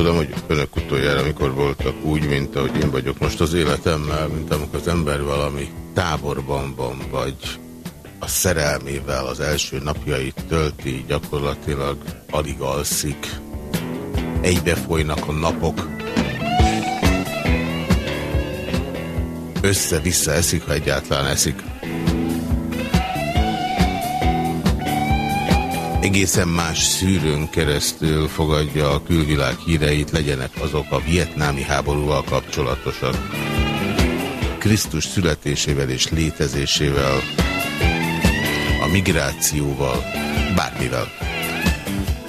Tudom, hogy önök utoljára, amikor voltak úgy, mint ahogy én vagyok most az életemmel, mint amikor az ember valami táborban van, vagy a szerelmével az első napjait tölti, gyakorlatilag alig alszik, egybe folynak a napok, össze-vissza eszik, ha egyáltalán eszik. Egészen más szűrőn keresztül fogadja a külvilág híreit, legyenek azok a vietnámi háborúval kapcsolatosak. Krisztus születésével és létezésével, a migrációval, bármivel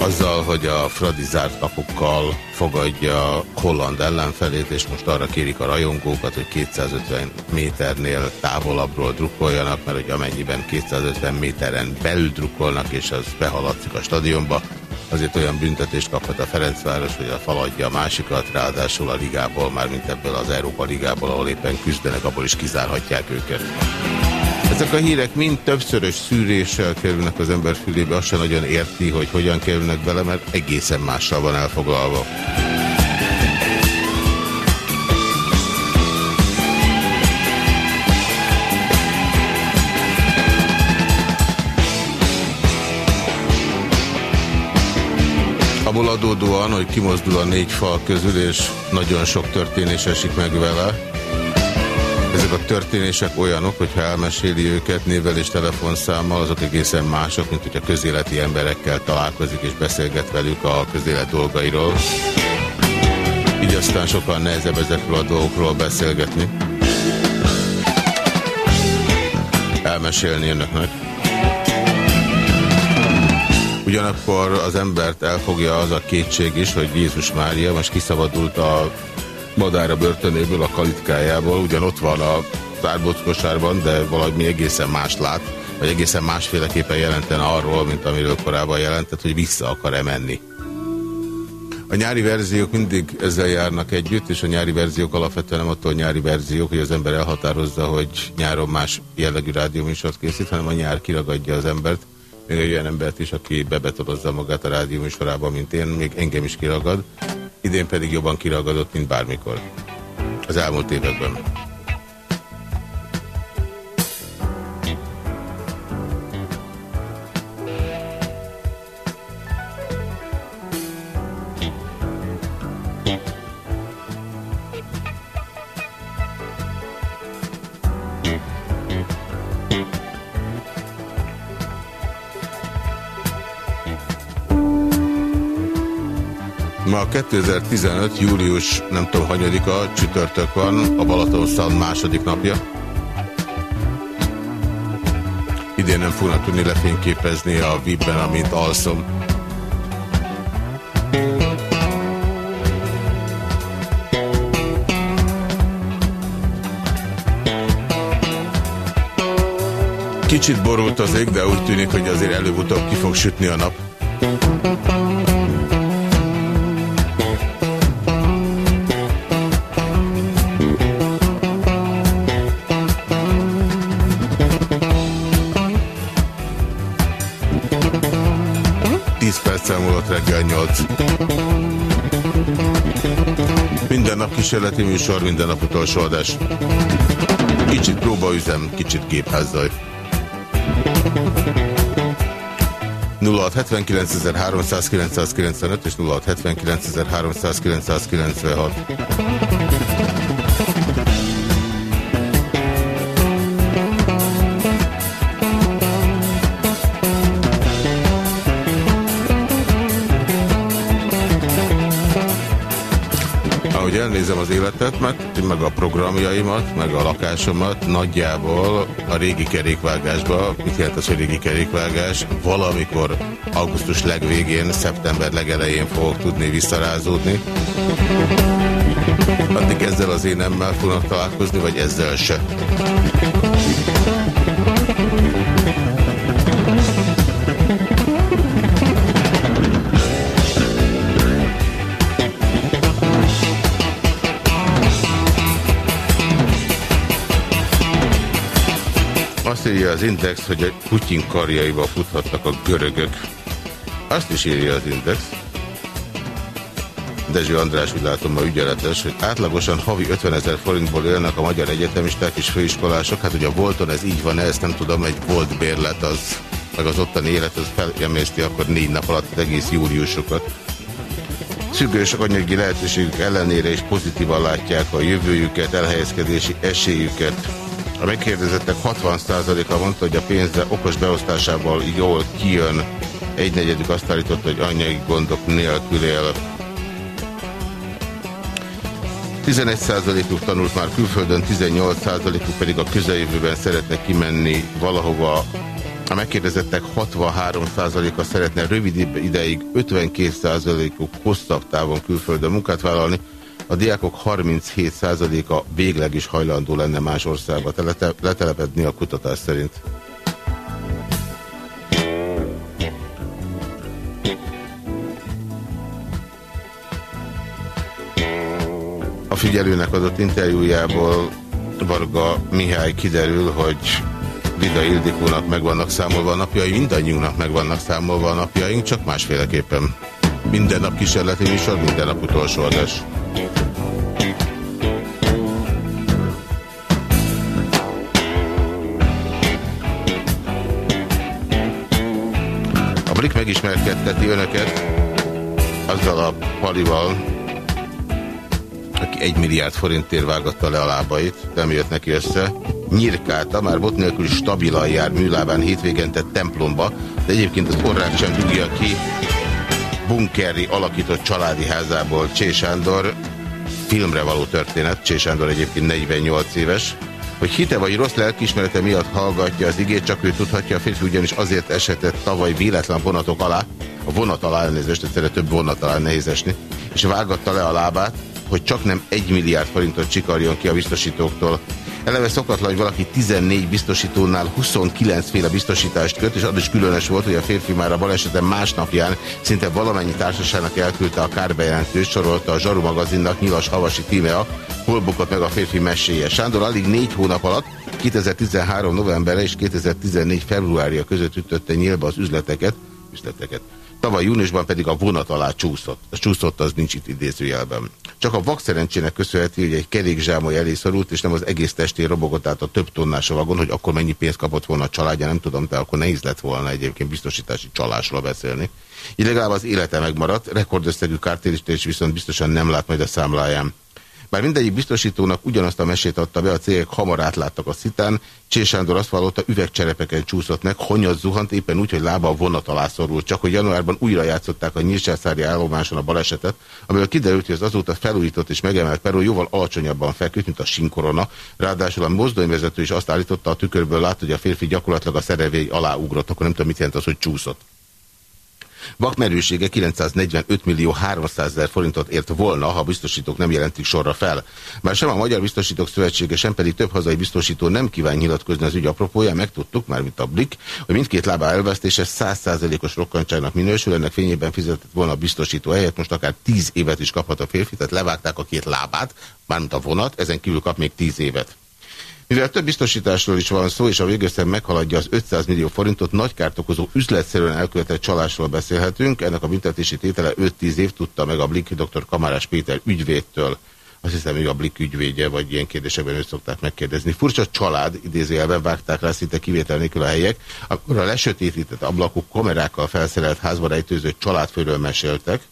azzal, hogy a Fradi zárt kapukkal fogadja Holland ellenfelét, és most arra kérik a rajongókat, hogy 250 méternél távolabbról drukkoljanak, mert hogy amennyiben 250 méteren belül drukkolnak, és az behaladszik a stadionba, azért olyan büntetést kaphat a Ferencváros, hogy a faladja a másikat, ráadásul a ligából, már mint ebből az Európa ligából, ahol éppen küzdenek, abból is kizárhatják őket. Ezek a hírek mind többszörös szűréssel kerülnek az ember fülébe, azt sem nagyon érti, hogy hogyan kerülnek bele, mert egészen mással van elfoglalva. Abból adódóan, hogy kimozdul a négy fal közül, és nagyon sok történés esik meg vele, ezek a történések olyanok, hogyha elmeséli őket névvel és telefonszámmal, azok egészen mások, mint hogyha közéleti emberekkel találkozik és beszélget velük a közélet dolgairól. Így aztán sokkal nehezebb ezekről a dolgokról beszélgetni. Elmesélni önöknek. Ugyanakkor az embert elfogja az a kétség is, hogy Jézus Mária most kiszabadult a madára börtönéből, a kalitkájából, ugyan ott van a tárbockosárban, de valami egészen más lát, vagy egészen másféleképpen jelenten arról, mint amiről korábban jelentett, hogy vissza akar-e menni. A nyári verziók mindig ezzel járnak együtt, és a nyári verziók alapvetően nem attól nyári verziók, hogy az ember elhatározza, hogy nyáron más jellegű rádióműsort készít, hanem a nyár kiragadja az embert. Még egy olyan embert is, aki bebetorozza magát a rádióműsorában, mint én, még engem is kiragad idén pedig jobban kiragadott, mint bármikor. Az elmúlt években. Ma 2015. július nem tudom hanyadika, csütörtök van, a Balatonszal második napja. Idén nem fognak tudni lefényképezni a VIP-ben, amint alszom. Kicsit borult az ég, de úgy tűnik, hogy azért előbb-utóbb ki fog sütni a nap. Minden nap kísérleti műsor, minden nap utolsó adás. Kicsit próbaüzem, kicsit gépházzaj. 0679.395 és 0679.396. életet, meg a programjaimat, meg a lakásomat nagyjából a régi kerékvágásba, mit jelent az, hogy régi kerékvágás, valamikor augusztus legvégén, szeptember legelején fogok tudni visszarázódni. Addig ezzel az énemmel fognak találkozni, vagy ezzel se. Az Index, hogy a Putyin karjaiba futhatnak a görögök. Azt is írja az Index. Dezső András úgy látom a ügyeletes, hogy átlagosan havi 50 ezer forintból élnek a magyar egyetemisták és főiskolások. Hát ugye a Volton ez így van, ezt nem tudom, egy volt bérlet az, meg az ottani élet az felemészti akkor négy nap alatt egész júliusokat. Szűkős anyagi lehetőségük ellenére is pozitívan látják a jövőjüket, elhelyezkedési esélyüket. A megkérdezettek 60%-a mondta, hogy a pénzre okos beosztásával jól kijön. Egy negyedük azt állította, hogy anyagi gondok nélkül él. 11%-uk tanult már külföldön, 18%-uk pedig a közeljövőben szeretne kimenni valahova. A megkérdezettek 63%-a szeretne rövid ideig, 52%-uk hosszabb távon külföldön munkát vállalni, a diákok 37%-a végleg is hajlandó lenne más országba letelepedni a kutatás szerint. A figyelőnek adott interjújából Varga Mihály kiderül, hogy Vida Ildikónak megvannak számolva a napjai, mindannyiunknak megvannak számolva a napjaink, csak másféleképpen. Minden nap kísérleti műsor, minden nap utolsó adás. A Blik megismerkedteti önöket azzal a palival, aki egy milliárd forintért vágatta le a lábait, nem jött neki össze, nyirkálta, már bot nélkül stabilan jár műlábán hétvégente templomba, de egyébként az orrát sem dugja ki, bunkerri alakított családi házából Csé Sándor, filmre való történet, Csé Sándor egyébként 48 éves, hogy hite vagy rossz lelkismerete miatt hallgatja az igét, csak ő tudhatja, a férfi ugyanis azért esetett tavaly véletlen vonatok alá, a vonat alá elnézést, egyszerre több vonat alá nehéz esni, és vágatta le a lábát, hogy csak nem egy milliárd forintot csikarjon ki a biztosítóktól. Eleve szokatlan, hogy valaki 14 biztosítónál 29 féle biztosítást köt, és az is különös volt, hogy a férfi már a baleseten másnapján szinte valamennyi társaságnak elküldte a kárbejelentőt, sorolta a Zsaru magazinnak Nyilas Havasi Tímea, hol bukott meg a férfi meséje. Sándor alig négy hónap alatt 2013 novemberre és 2014 februárja között ütötte nyílba az üzleteket, üzleteket. Tavaly júniusban pedig a vonat alá csúszott. A csúszott az nincs itt idézőjelben. Csak a vakszerencsének köszönheti, hogy egy kerékzsámoly elé szorult, és nem az egész testén robogott át a több tonnás a vagon, hogy akkor mennyi pénzt kapott volna a családja, nem tudom, de akkor nehéz lett volna egyébként biztosítási csalásról beszélni. Így legalább az élete megmaradt, rekordösszegű kártérítés viszont biztosan nem lát majd a számláján. Bár mindegyik biztosítónak ugyanazt a mesét adta be, a cégek hamar átláttak a szitán, Csé Sándor azt vallotta, üvegcserepeken csúszott meg, honyat zuhant éppen úgy, hogy lába a vonat alá szorult. Csak hogy januárban újra játszották a Nyírsászári állomáson a balesetet, amiből kiderült, hogy az azóta felújított és megemelt peró jóval alacsonyabban feküdt, mint a sinkorona. Ráadásul a mozdonyvezető is azt állította a tükörből, látta, hogy a férfi gyakorlatilag a szerevény alá ugrott, akkor nem tudom, mit jelent az, hogy csúszott. Vakmerősége 945 millió 300 ezer forintot ért volna, ha a biztosítók nem jelentik sorra fel. Már sem a Magyar Biztosítók Szövetsége, sem pedig több hazai biztosító nem kíván nyilatkozni az ügy apropója, megtudtuk, már mint a Blik, hogy mindkét lába elvesztése 100%-os rokkantságnak minősül, ennek fényében fizetett volna a biztosító helyett, most akár 10 évet is kaphat a férfi, tehát levágták a két lábát, mármint a vonat, ezen kívül kap még 10 évet. Mivel több biztosításról is van szó, és a végösszeg meghaladja az 500 millió forintot, nagy kárt okozó üzletszerűen elkövetett csalásról beszélhetünk. Ennek a büntetési tétele 5-10 év tudta meg a Blik dr. Kamarás Péter ügyvédtől. Azt hiszem, hogy a Blik ügyvédje, vagy ilyen kérdésekben őt szokták megkérdezni. Furcsa család, idézőjelben vágták rá szinte kivétel nélkül a helyek, akkor a lesötétített ablakok kamerákkal felszerelt házba rejtőzött családfőről meséltek,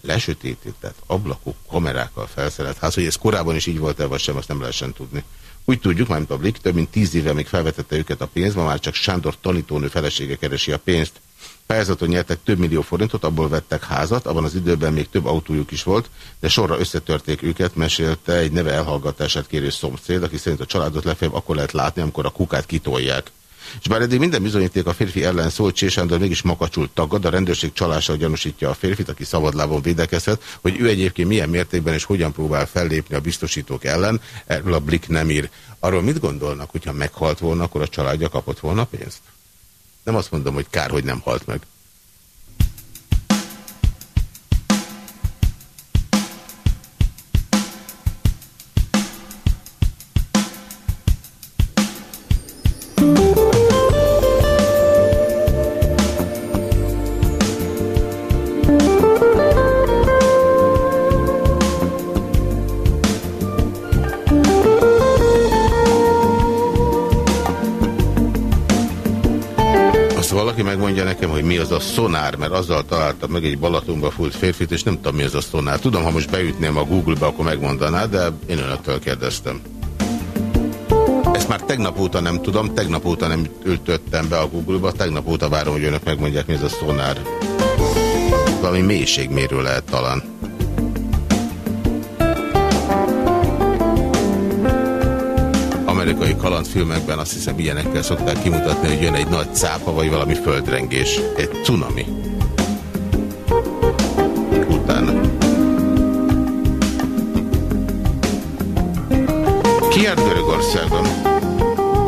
lesötétített ablakok kamerákkal felszerelt ház, hogy ez korábban is így volt-e, vagy sem, azt nem lehessen tudni. Úgy tudjuk, már Blik, több mint tíz éve még felvetette őket a pénzt, ma már csak Sándor tanítónő felesége keresi a pénzt. Pályázaton nyertek több millió forintot, abból vettek házat, abban az időben még több autójuk is volt, de sorra összetörték őket, mesélte egy neve elhallgatását kérő szomszéd, aki szerint a családot legfeljebb akkor lehet látni, amikor a kukát kitolják. És bár eddig minden bizonyíték a férfi ellen szólt, Csésándor mégis makacsul tagad, a rendőrség csalással gyanúsítja a férfit, aki szabadlábon védekezhet, hogy ő egyébként milyen mértékben és hogyan próbál fellépni a biztosítók ellen, erről a Blik nem ír. Arról mit gondolnak, hogyha meghalt volna, akkor a családja kapott volna pénzt? Nem azt mondom, hogy kár, hogy nem halt meg. Szonár, mert azzal találtam meg egy Balatonba fut férfit, és nem tudom, mi az a szonár. Tudom, ha most beütném a Google-be, akkor megmondaná, de én önöktől kérdeztem. Ezt már tegnap óta nem tudom, tegnap óta nem ültöttem be a Google-ba, tegnap óta várom, hogy önök megmondják, mi ez a szonár. Valami mélységmérő lehet talán. Amerikai kalandfilmekben azt hiszem ilyenekkel szokták kimutatni, hogy jön egy nagy cápa, vagy valami földrengés. Egy cunami. Utána. Ki járt Görögországban?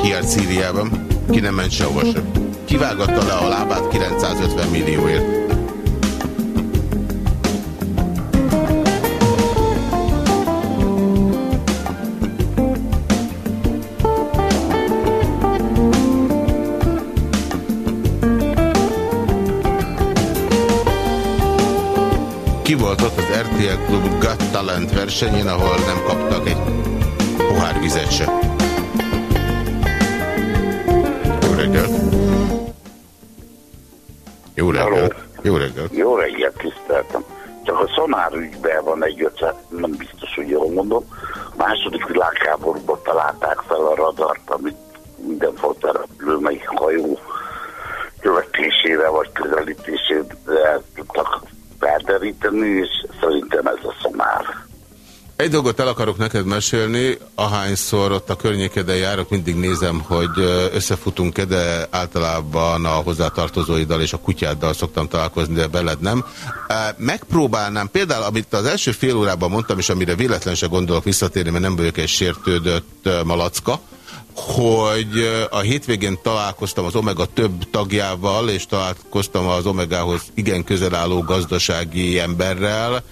Ki járt Szíriában? Ki nem ment sehova sem? Kivágatta le a lábát 950 millióért? Talent versenyén, ahol nem kaptak egy pohár vizet se. Jó reggelt! Jó reggelt! Jó reggelt! Jó reggelt, tiszteltem. Csak a szonár Egy dolgot el akarok neked mesélni, ahányszor ott a környékeden járok, mindig nézem, hogy összefutunk-e, de általában a hozzátartozóiddal és a kutyáddal szoktam találkozni, de beled nem. Megpróbálnám, például amit az első fél órában mondtam, és amire véletlen se gondolok visszatérni, mert nem vagyok egy sértődött malacka, hogy a hétvégén találkoztam az Omega több tagjával, és találkoztam az Omegához igen közel álló gazdasági emberrel,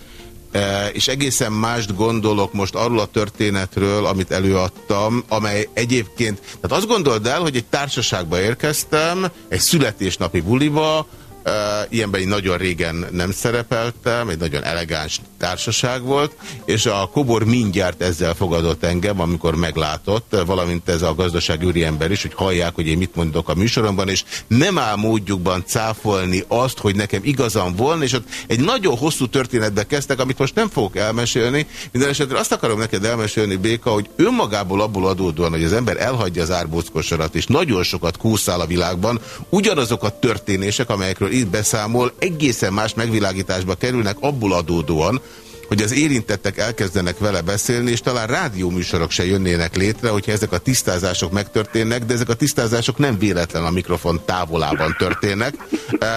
és egészen mást gondolok most arról a történetről, amit előadtam, amely egyébként, tehát azt gondold el, hogy egy társaságba érkeztem, egy születésnapi buliba, Uh, ilyenben én nagyon régen nem szerepeltem, egy nagyon elegáns társaság volt, és a Kobor mindjárt ezzel fogadott engem, amikor meglátott, valamint ez a gazdaságüri ember is, hogy hallják, hogy én mit mondok a műsoromban, és nem áll módjukban cáfolni azt, hogy nekem igazam volna, és ott egy nagyon hosszú történetbe kezdtek, amit most nem fogok elmesélni. Minden esetre azt akarom neked elmesélni, Béka, hogy önmagából abból adódóan, hogy az ember elhagyja az árbóckosarat, és nagyon sokat kúszál a világban, ugyanazok a történések, amelyekről itt beszámol, egészen más megvilágításba kerülnek abból adódóan, hogy az érintettek elkezdenek vele beszélni, és talán rádióműsorok se jönnének létre, hogyha ezek a tisztázások megtörténnek, de ezek a tisztázások nem véletlen a mikrofon távolában történnek.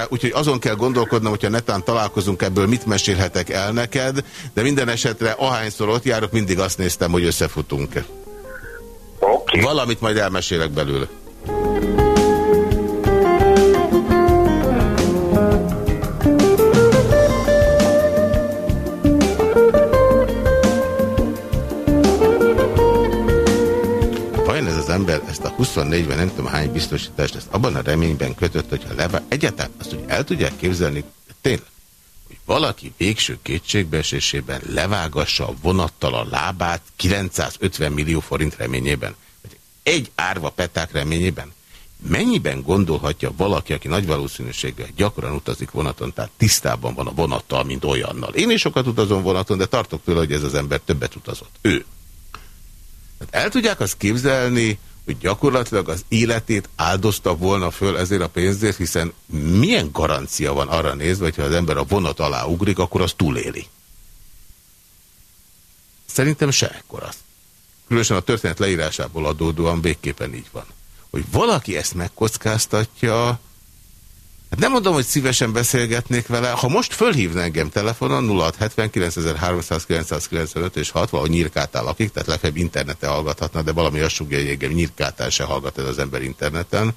Úgyhogy azon kell gondolkodnom, hogyha netán találkozunk ebből, mit mesélhetek el neked, de minden esetre ahányszor ott járok, mindig azt néztem, hogy összefutunk-e. Okay. Valamit majd elmesélek belőle. Ember ezt a 24-ben nem tudom hány biztosítást, ezt abban a reményben kötött, hogyha levá... Egyáltalán azt, hogy el tudják képzelni, tényleg, hogy valaki végső kétségbeesésében levágassa a vonattal a lábát 950 millió forint reményében, egy árva peták reményében, mennyiben gondolhatja valaki, aki nagy valószínűséggel gyakran utazik vonaton, tehát tisztában van a vonattal, mint olyannal. Én is sokat utazom vonaton, de tartok tőle, hogy ez az ember többet utazott. Ő. Hát el tudják azt képzelni, hogy gyakorlatilag az életét áldozta volna föl ezért a pénzért, hiszen milyen garancia van arra nézve, hogy ha az ember a vonat alá ugrik, akkor az túléli. Szerintem se ekkor az. Különösen a történet leírásából adódóan végképpen így van. Hogy valaki ezt megkockáztatja, Hát nem mondom, hogy szívesen beszélgetnék vele. Ha most fölhívna engem telefonon 0679 és 6, valahogy nyírkátál lakik, tehát legfeljebb interneten hallgathatna, de valami azt sugja, hogy engem nyírkátál se hallgat ez az ember interneten,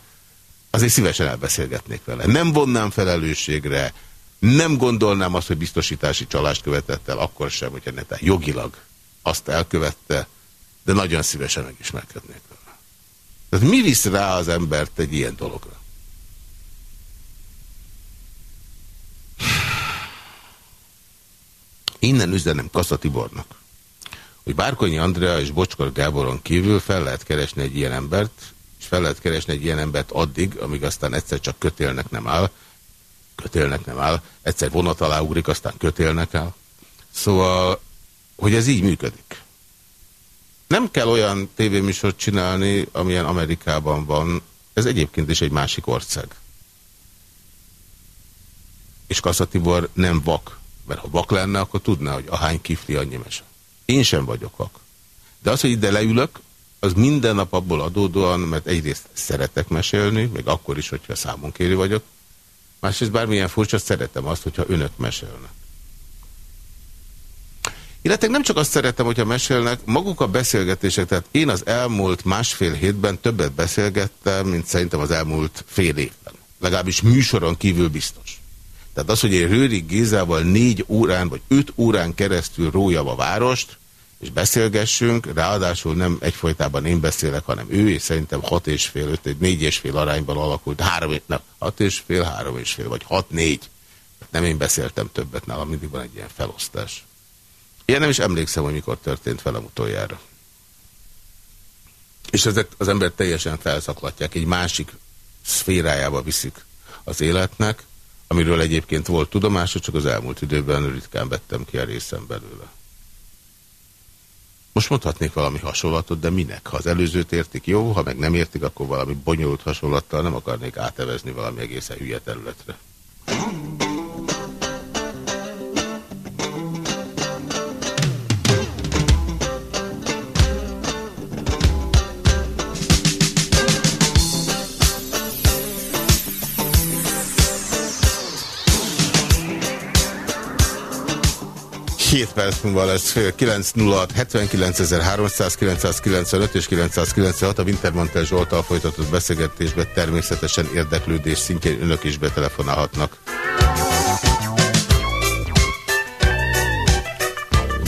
azért szívesen elbeszélgetnék vele. Nem vonnám felelősségre, nem gondolnám azt, hogy biztosítási csalást követett el, akkor sem, hogyha netán jogilag azt elkövette, de nagyon szívesen megismerkednék vele. Tehát mi visz rá az embert egy ilyen dologra? Innen üzenem Kassa Tibornak, hogy Bárkonyi Andrea és Bocskor Gáboron kívül fel lehet keresni egy ilyen embert, és fel lehet keresni egy ilyen embert addig, amíg aztán egyszer csak kötélnek nem áll, kötélnek nem áll, egyszer vonat alá ugrik, aztán kötélnek áll. Szóval, hogy ez így működik. Nem kell olyan tévéműsort csinálni, amilyen Amerikában van. Ez egyébként is egy másik ország. És Kasszatibor nem vak. Mert ha vak lenne, akkor tudná, hogy ahány kifli, annyi mese. Én sem vagyok vak. De az, hogy ide leülök, az minden nap abból adódóan, mert egyrészt szeretek mesélni, még akkor is, hogyha számon kérő vagyok, másrészt bármilyen furcsa, szeretem azt, hogyha önök mesélnek. Illetve nem csak azt szeretem, hogyha mesélnek, maguk a beszélgetések, tehát én az elmúlt másfél hétben többet beszélgettem, mint szerintem az elmúlt fél évben. Legalábbis műsoron kívül biztos. Tehát az, hogy én Rőri Gézával négy órán vagy öt órán keresztül rójam a várost, és beszélgessünk, ráadásul nem egyfolytában én beszélek, hanem ő, és szerintem hat és fél, öt, egy négy és fél arányban alakult, három, nem, hat és fél, három és fél, vagy hat, négy. Nem én beszéltem többet, nálam mindig van egy ilyen felosztás. Én nem is emlékszem, hogy mikor történt velem utoljára. És ezek az ember teljesen felszaklatják, egy másik szférájába viszik az életnek, amiről egyébként volt tudomása, csak az elmúlt időben ritkán vettem ki a részem belőle. Most mondhatnék valami hasonlatot, de minek? Ha az előzőt értik, jó, ha meg nem értik, akkor valami bonyolult hasonlattal nem akarnék átevezni valami egészen hülye területre. 7 perc múlva lesz fél 906 79300 995 és 996 a Wintermantel Zsoltal folytatott beszélgetésben természetesen érdeklődés szintjén önök is betelefonálhatnak.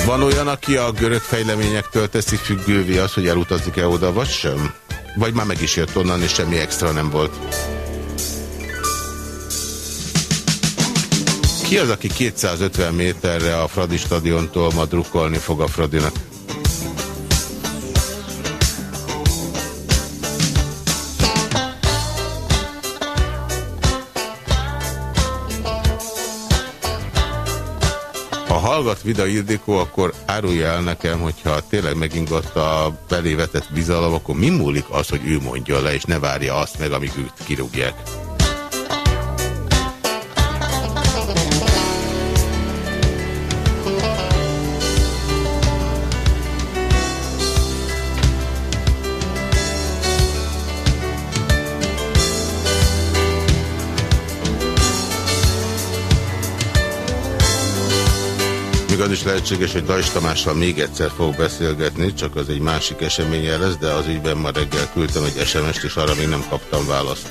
Van olyan, aki a görög fejleményektől teszi függővé az, hogy elutazik-e oda, vagy sem? Vagy már meg is jött onnan, és semmi extra nem volt? Ki az, aki 250 méterre a Fradi stadiontól ma drukkolni fog a Fradinak? Ha hallgat Vida Ildikó, akkor árulja el nekem, hogyha tényleg megingott a belévetett bizalom, akkor mi múlik az, hogy ő mondja le, és ne várja azt meg, amíg őt kirúgják? Is lehetséges, hogy Dajs Tamással még egyszer fog beszélgetni, csak az egy másik eseménye lesz, de az ügyben ma reggel küldtem egy SMS-t, és arra még nem kaptam választ.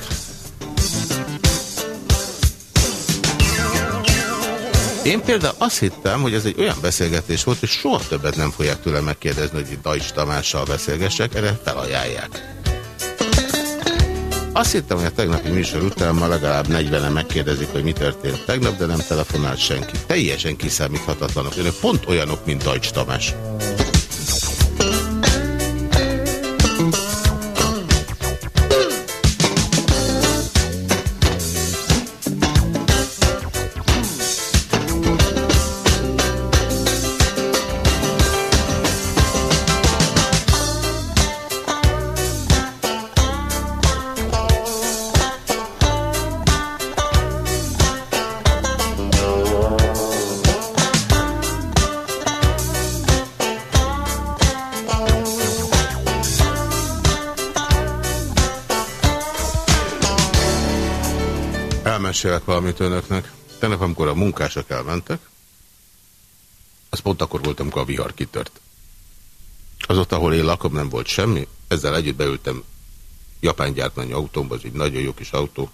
Én például azt hittem, hogy ez egy olyan beszélgetés volt, és soha többet nem fogják tőlem megkérdezni, hogy Dajs Tamással beszélgessek, erre felajánlják. Azt hittem, hogy a tegnapi műsor után ma legalább 40-en megkérdezik, hogy mi történt tegnap, de nem telefonált senki. Teljesen kiszámíthatatlanok. Önök pont olyanok, mint Dajcs Tamás. Mesélek valamit önöknek. Tegnap, amikor a munkások elmentek, az pont akkor volt, amikor a vihar kitört. Az ott, ahol én lakom, nem volt semmi. Ezzel együtt beültem japán gyártmányi autómba, az egy nagyon jó kis autó.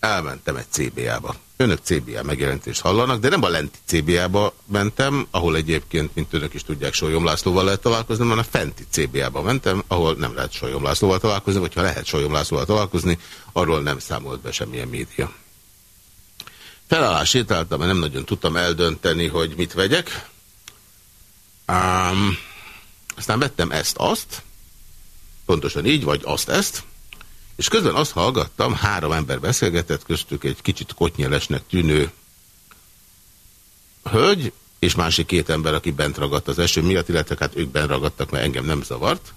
Elmentem egy CBA-ba. Önök CBA megjelentést hallanak, de nem a lenti CBA-ba mentem, ahol egyébként, mint önök is tudják, Solyom Lászlóval lehet találkozni, hanem a fenti CBA-ba mentem, ahol nem lehet Solyom Lászlóval találkozni, vagy ha lehet Solyom Lászlóval találkozni, arról nem számolt be semmilyen média. Felállás sétáltam, mert nem nagyon tudtam eldönteni, hogy mit vegyek. Um, aztán vettem ezt-azt, pontosan így, vagy azt-ezt, és közben azt hallgattam, három ember beszélgetett, köztük egy kicsit kotnyelesnek tűnő hölgy, és másik két ember, aki bent ragadt az eső miatt, illetve hát ők bent ragadtak, mert engem nem zavart.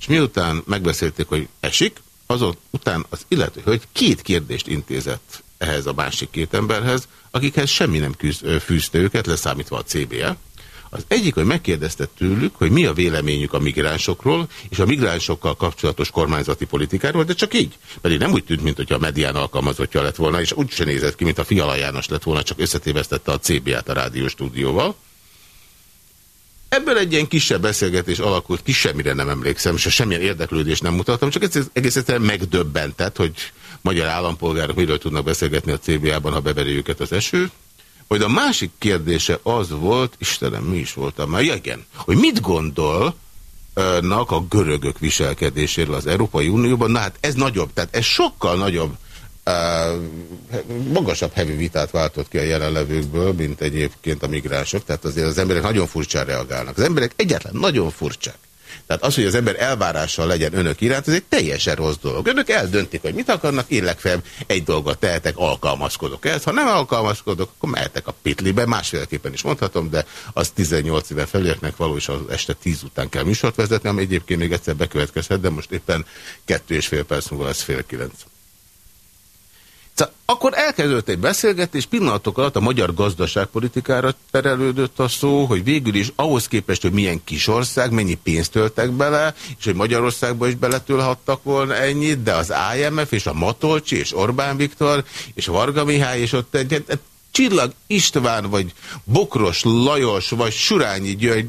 És miután megbeszélték, hogy esik, azon után az illető hölgy két kérdést intézett ehhez a másik két emberhez, akikhez semmi nem fűzte őket, leszámítva a CBA. Az egyik, hogy megkérdezte tőlük, hogy mi a véleményük a migránsokról, és a migránsokkal kapcsolatos kormányzati politikáról, de csak így. Pedig nem úgy tűnt, mint hogy a medián alkalmazottja lett volna, és úgy sem nézett ki, mint a Fiala János lett volna, csak összetévesztette a CBA-t a rádióstúdióval. Ebből egy ilyen kisebb beszélgetés alakult, ki semmire nem emlékszem, és semmilyen érdeklődést nem mutattam, csak ez egész egyszerűen megdöbbentett, hogy magyar állampolgárok miről tudnak beszélgetni a CBA-ban, ha beveri őket az eső. Majd a másik kérdése az volt, Istenem, mi is voltam már, ja, igen, hogy mit gondol a görögök viselkedéséről az Európai Unióban, na hát ez nagyobb, tehát ez sokkal nagyobb magasabb heavy vitát váltott ki a jelenlevőkből, mint egyébként a migránsok, tehát azért az emberek nagyon furcsán reagálnak. Az emberek egyáltalán nagyon furcsák. Tehát az, hogy az ember elvárással legyen önök iránt, ez egy teljesen rossz dolog. Önök eldöntik, hogy mit akarnak, én legfeljebb egy dolgot tehetek, alkalmazkodok ehhez. Ha nem alkalmazkodok, akkor mehetek a pitlibe, másféleképpen is mondhatom, de az 18 éve felértnek való, és az este 10 után kell műsort vezetni, ami egyébként még egyszer bekövetkezhet, de most éppen kettő és fél perc múlva lesz fél kilenc. Szóval akkor elkezdődött egy beszélgetés, pillanatok alatt a magyar gazdaságpolitikára terelődött a szó, hogy végül is ahhoz képest, hogy milyen kis ország, mennyi pénzt töltek bele, és hogy Magyarországba is beletölhattak volna ennyit, de az IMF és a Matolcsi és Orbán Viktor és Varga Mihály és ott egy, egy, egy Csillag István, vagy Bokros Lajos, vagy Surányi György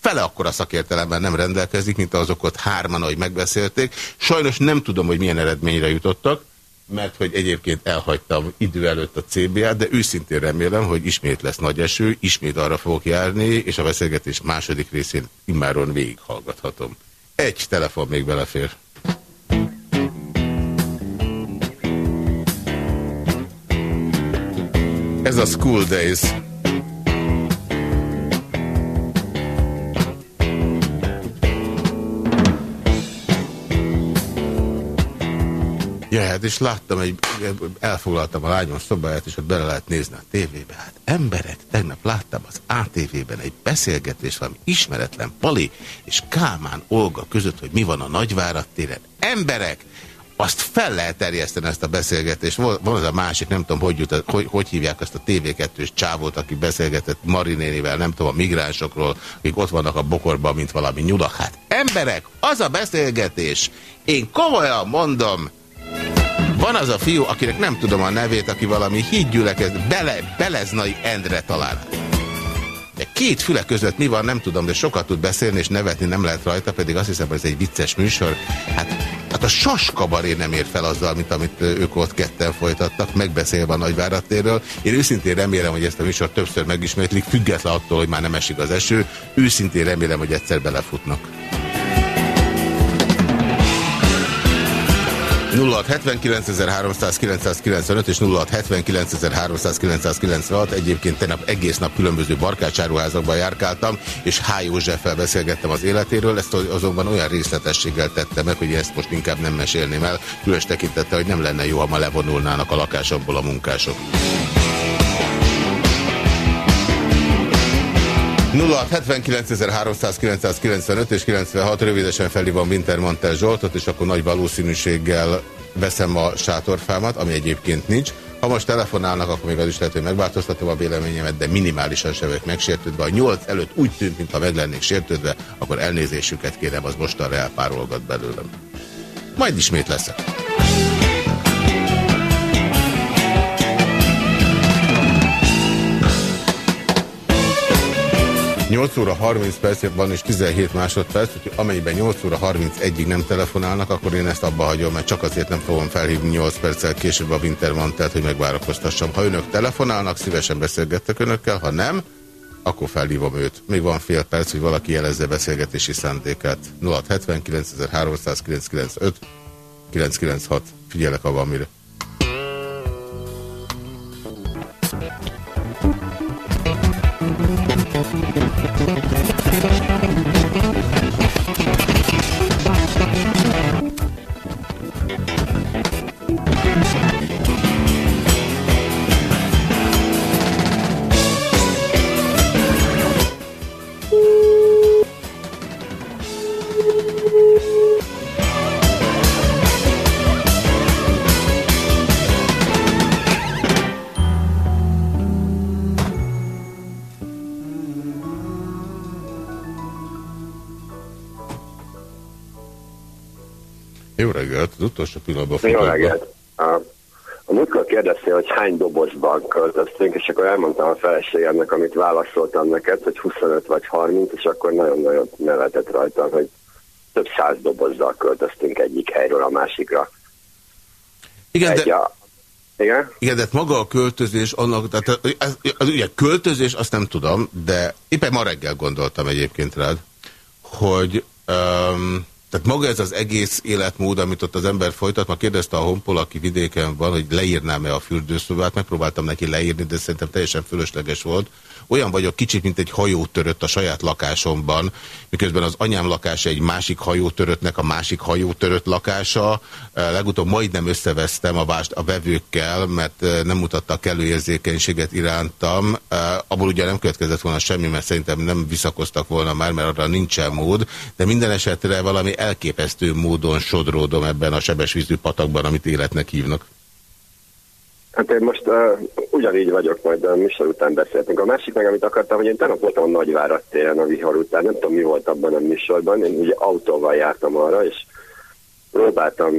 fele akkora szakértelemben nem rendelkezik, mint azok ott hárman, ahogy megbeszélték. Sajnos nem tudom, hogy milyen eredményre jutottak mert hogy egyébként elhagytam idő előtt a CBA-t, de őszintén remélem, hogy ismét lesz nagy eső, ismét arra fogok járni, és a beszélgetés második részén immáron végighallgathatom. Egy telefon még belefér. Ez a School Days. Ja, hát és láttam, egy, elfoglaltam a lányom szobáját, és ott bele lehet nézni a tévébe. Hát emberek, tegnap láttam az ATV-ben egy beszélgetés valami ismeretlen Pali és Kálmán Olga között, hogy mi van a Nagyvárat téren. Emberek! Azt fel lehet terjeszteni ezt a beszélgetést. Van az a másik, nem tudom, hogy, jut, hogy, hogy hívják azt a TV2-s csávót, aki beszélgetett Marinénivel, nem tudom, a migránsokról, akik ott vannak a bokorban, mint valami nyulak. Hát emberek, az a beszélgetés, én komolyan mondom, van az a fiú, akinek nem tudom a nevét, aki valami hídgyülekez, bele, Beleznai Endre talán. De két füle között mi van, nem tudom, de sokat tud beszélni, és nevetni nem lehet rajta, pedig azt hiszem, hogy ez egy vicces műsor. Hát, hát a saskabaré nem ér fel azzal, mint amit ők ott ketten folytattak, megbeszélve a nagyváratéről. Én őszintén remélem, hogy ezt a műsor többször megismétlik, független attól, hogy már nem esik az eső. Őszintén remélem, hogy egyszer belefutnak. 0679.395 és 0679.396 egyébként tegnap egész nap különböző barkácsáruházakban járkáltam, és H. Józseffel beszélgettem az életéről, ezt azonban olyan részletességgel tettem meg, hogy ezt most inkább nem mesélném el, különös tekintette, hogy nem lenne jó, ha ma levonulnának a lakásomból a munkások. 0679.395 és 96 rövidesen felhívom Wintermantel Zsoltot, és akkor nagy valószínűséggel veszem a sátorfámat, ami egyébként nincs. Ha most telefonálnak, akkor még az is lehet, hogy megváltoztatom a véleményemet, de minimálisan sem vagyok megsértődve. A nyolc előtt úgy tűnt, mintha meg lennék sértődve, akkor elnézésüket kérem, az mostanra elpárolgat belőlem. Majd ismét leszek. 8 óra 30 perc van és 17 másodperc, úgyhogy amennyiben 8 óra 31-ig nem telefonálnak, akkor én ezt abba hagyom, mert csak azért nem fogom felhívni 8 perccel később a Wintermantelt, hogy megvárakoztassam. Ha önök telefonálnak, szívesen beszélgettek önökkel, ha nem, akkor felhívom őt. Még van fél perc, hogy valaki jelezze beszélgetési szándékát. 0679 395 996. Figyelek, van mire. Utolsó pillanatban Jó reggelt. A, a múltkor kérdeztél, hogy hány dobozban költöztünk, és akkor elmondtam a feleségemnek, amit válaszoltam neked, hogy 25 vagy 30, és akkor nagyon-nagyon nevetett rajta, hogy több száz dobozzal költöztünk egyik helyről a másikra. Igen, Egy de... A... Igen? Igen, de hát maga a költözés, annak, tehát az, az, ugye költözés, azt nem tudom, de éppen ma reggel gondoltam egyébként rád, hogy um, tehát maga ez az egész életmód, amit ott az ember folytat, ma kérdezte a honpol, aki vidéken van, hogy leírnám-e a fürdőszobát, megpróbáltam neki leírni, de szerintem teljesen fölösleges volt, olyan vagyok kicsit, mint egy hajótörött a saját lakásomban, miközben az anyám lakása egy másik hajótöröttnek a másik hajótörött lakása. Legutóbb majdnem összevesztem a, vást, a vevőkkel, mert nem mutattak kellő érzékenységet irántam. Abból ugye nem következett volna semmi, mert szerintem nem visszakoztak volna már, mert arra nincsen mód, de minden esetre valami elképesztő módon sodródom ebben a sebesvízű patakban, amit életnek hívnak. Hát én most uh, ugyanígy vagyok, majd a műsor után beszéltünk. A másik meg, amit akartam, hogy én tegnap voltam a Nagyvárat téren a vihar után, nem tudom, mi volt abban a műsorban, én ugye autóval jártam arra, és próbáltam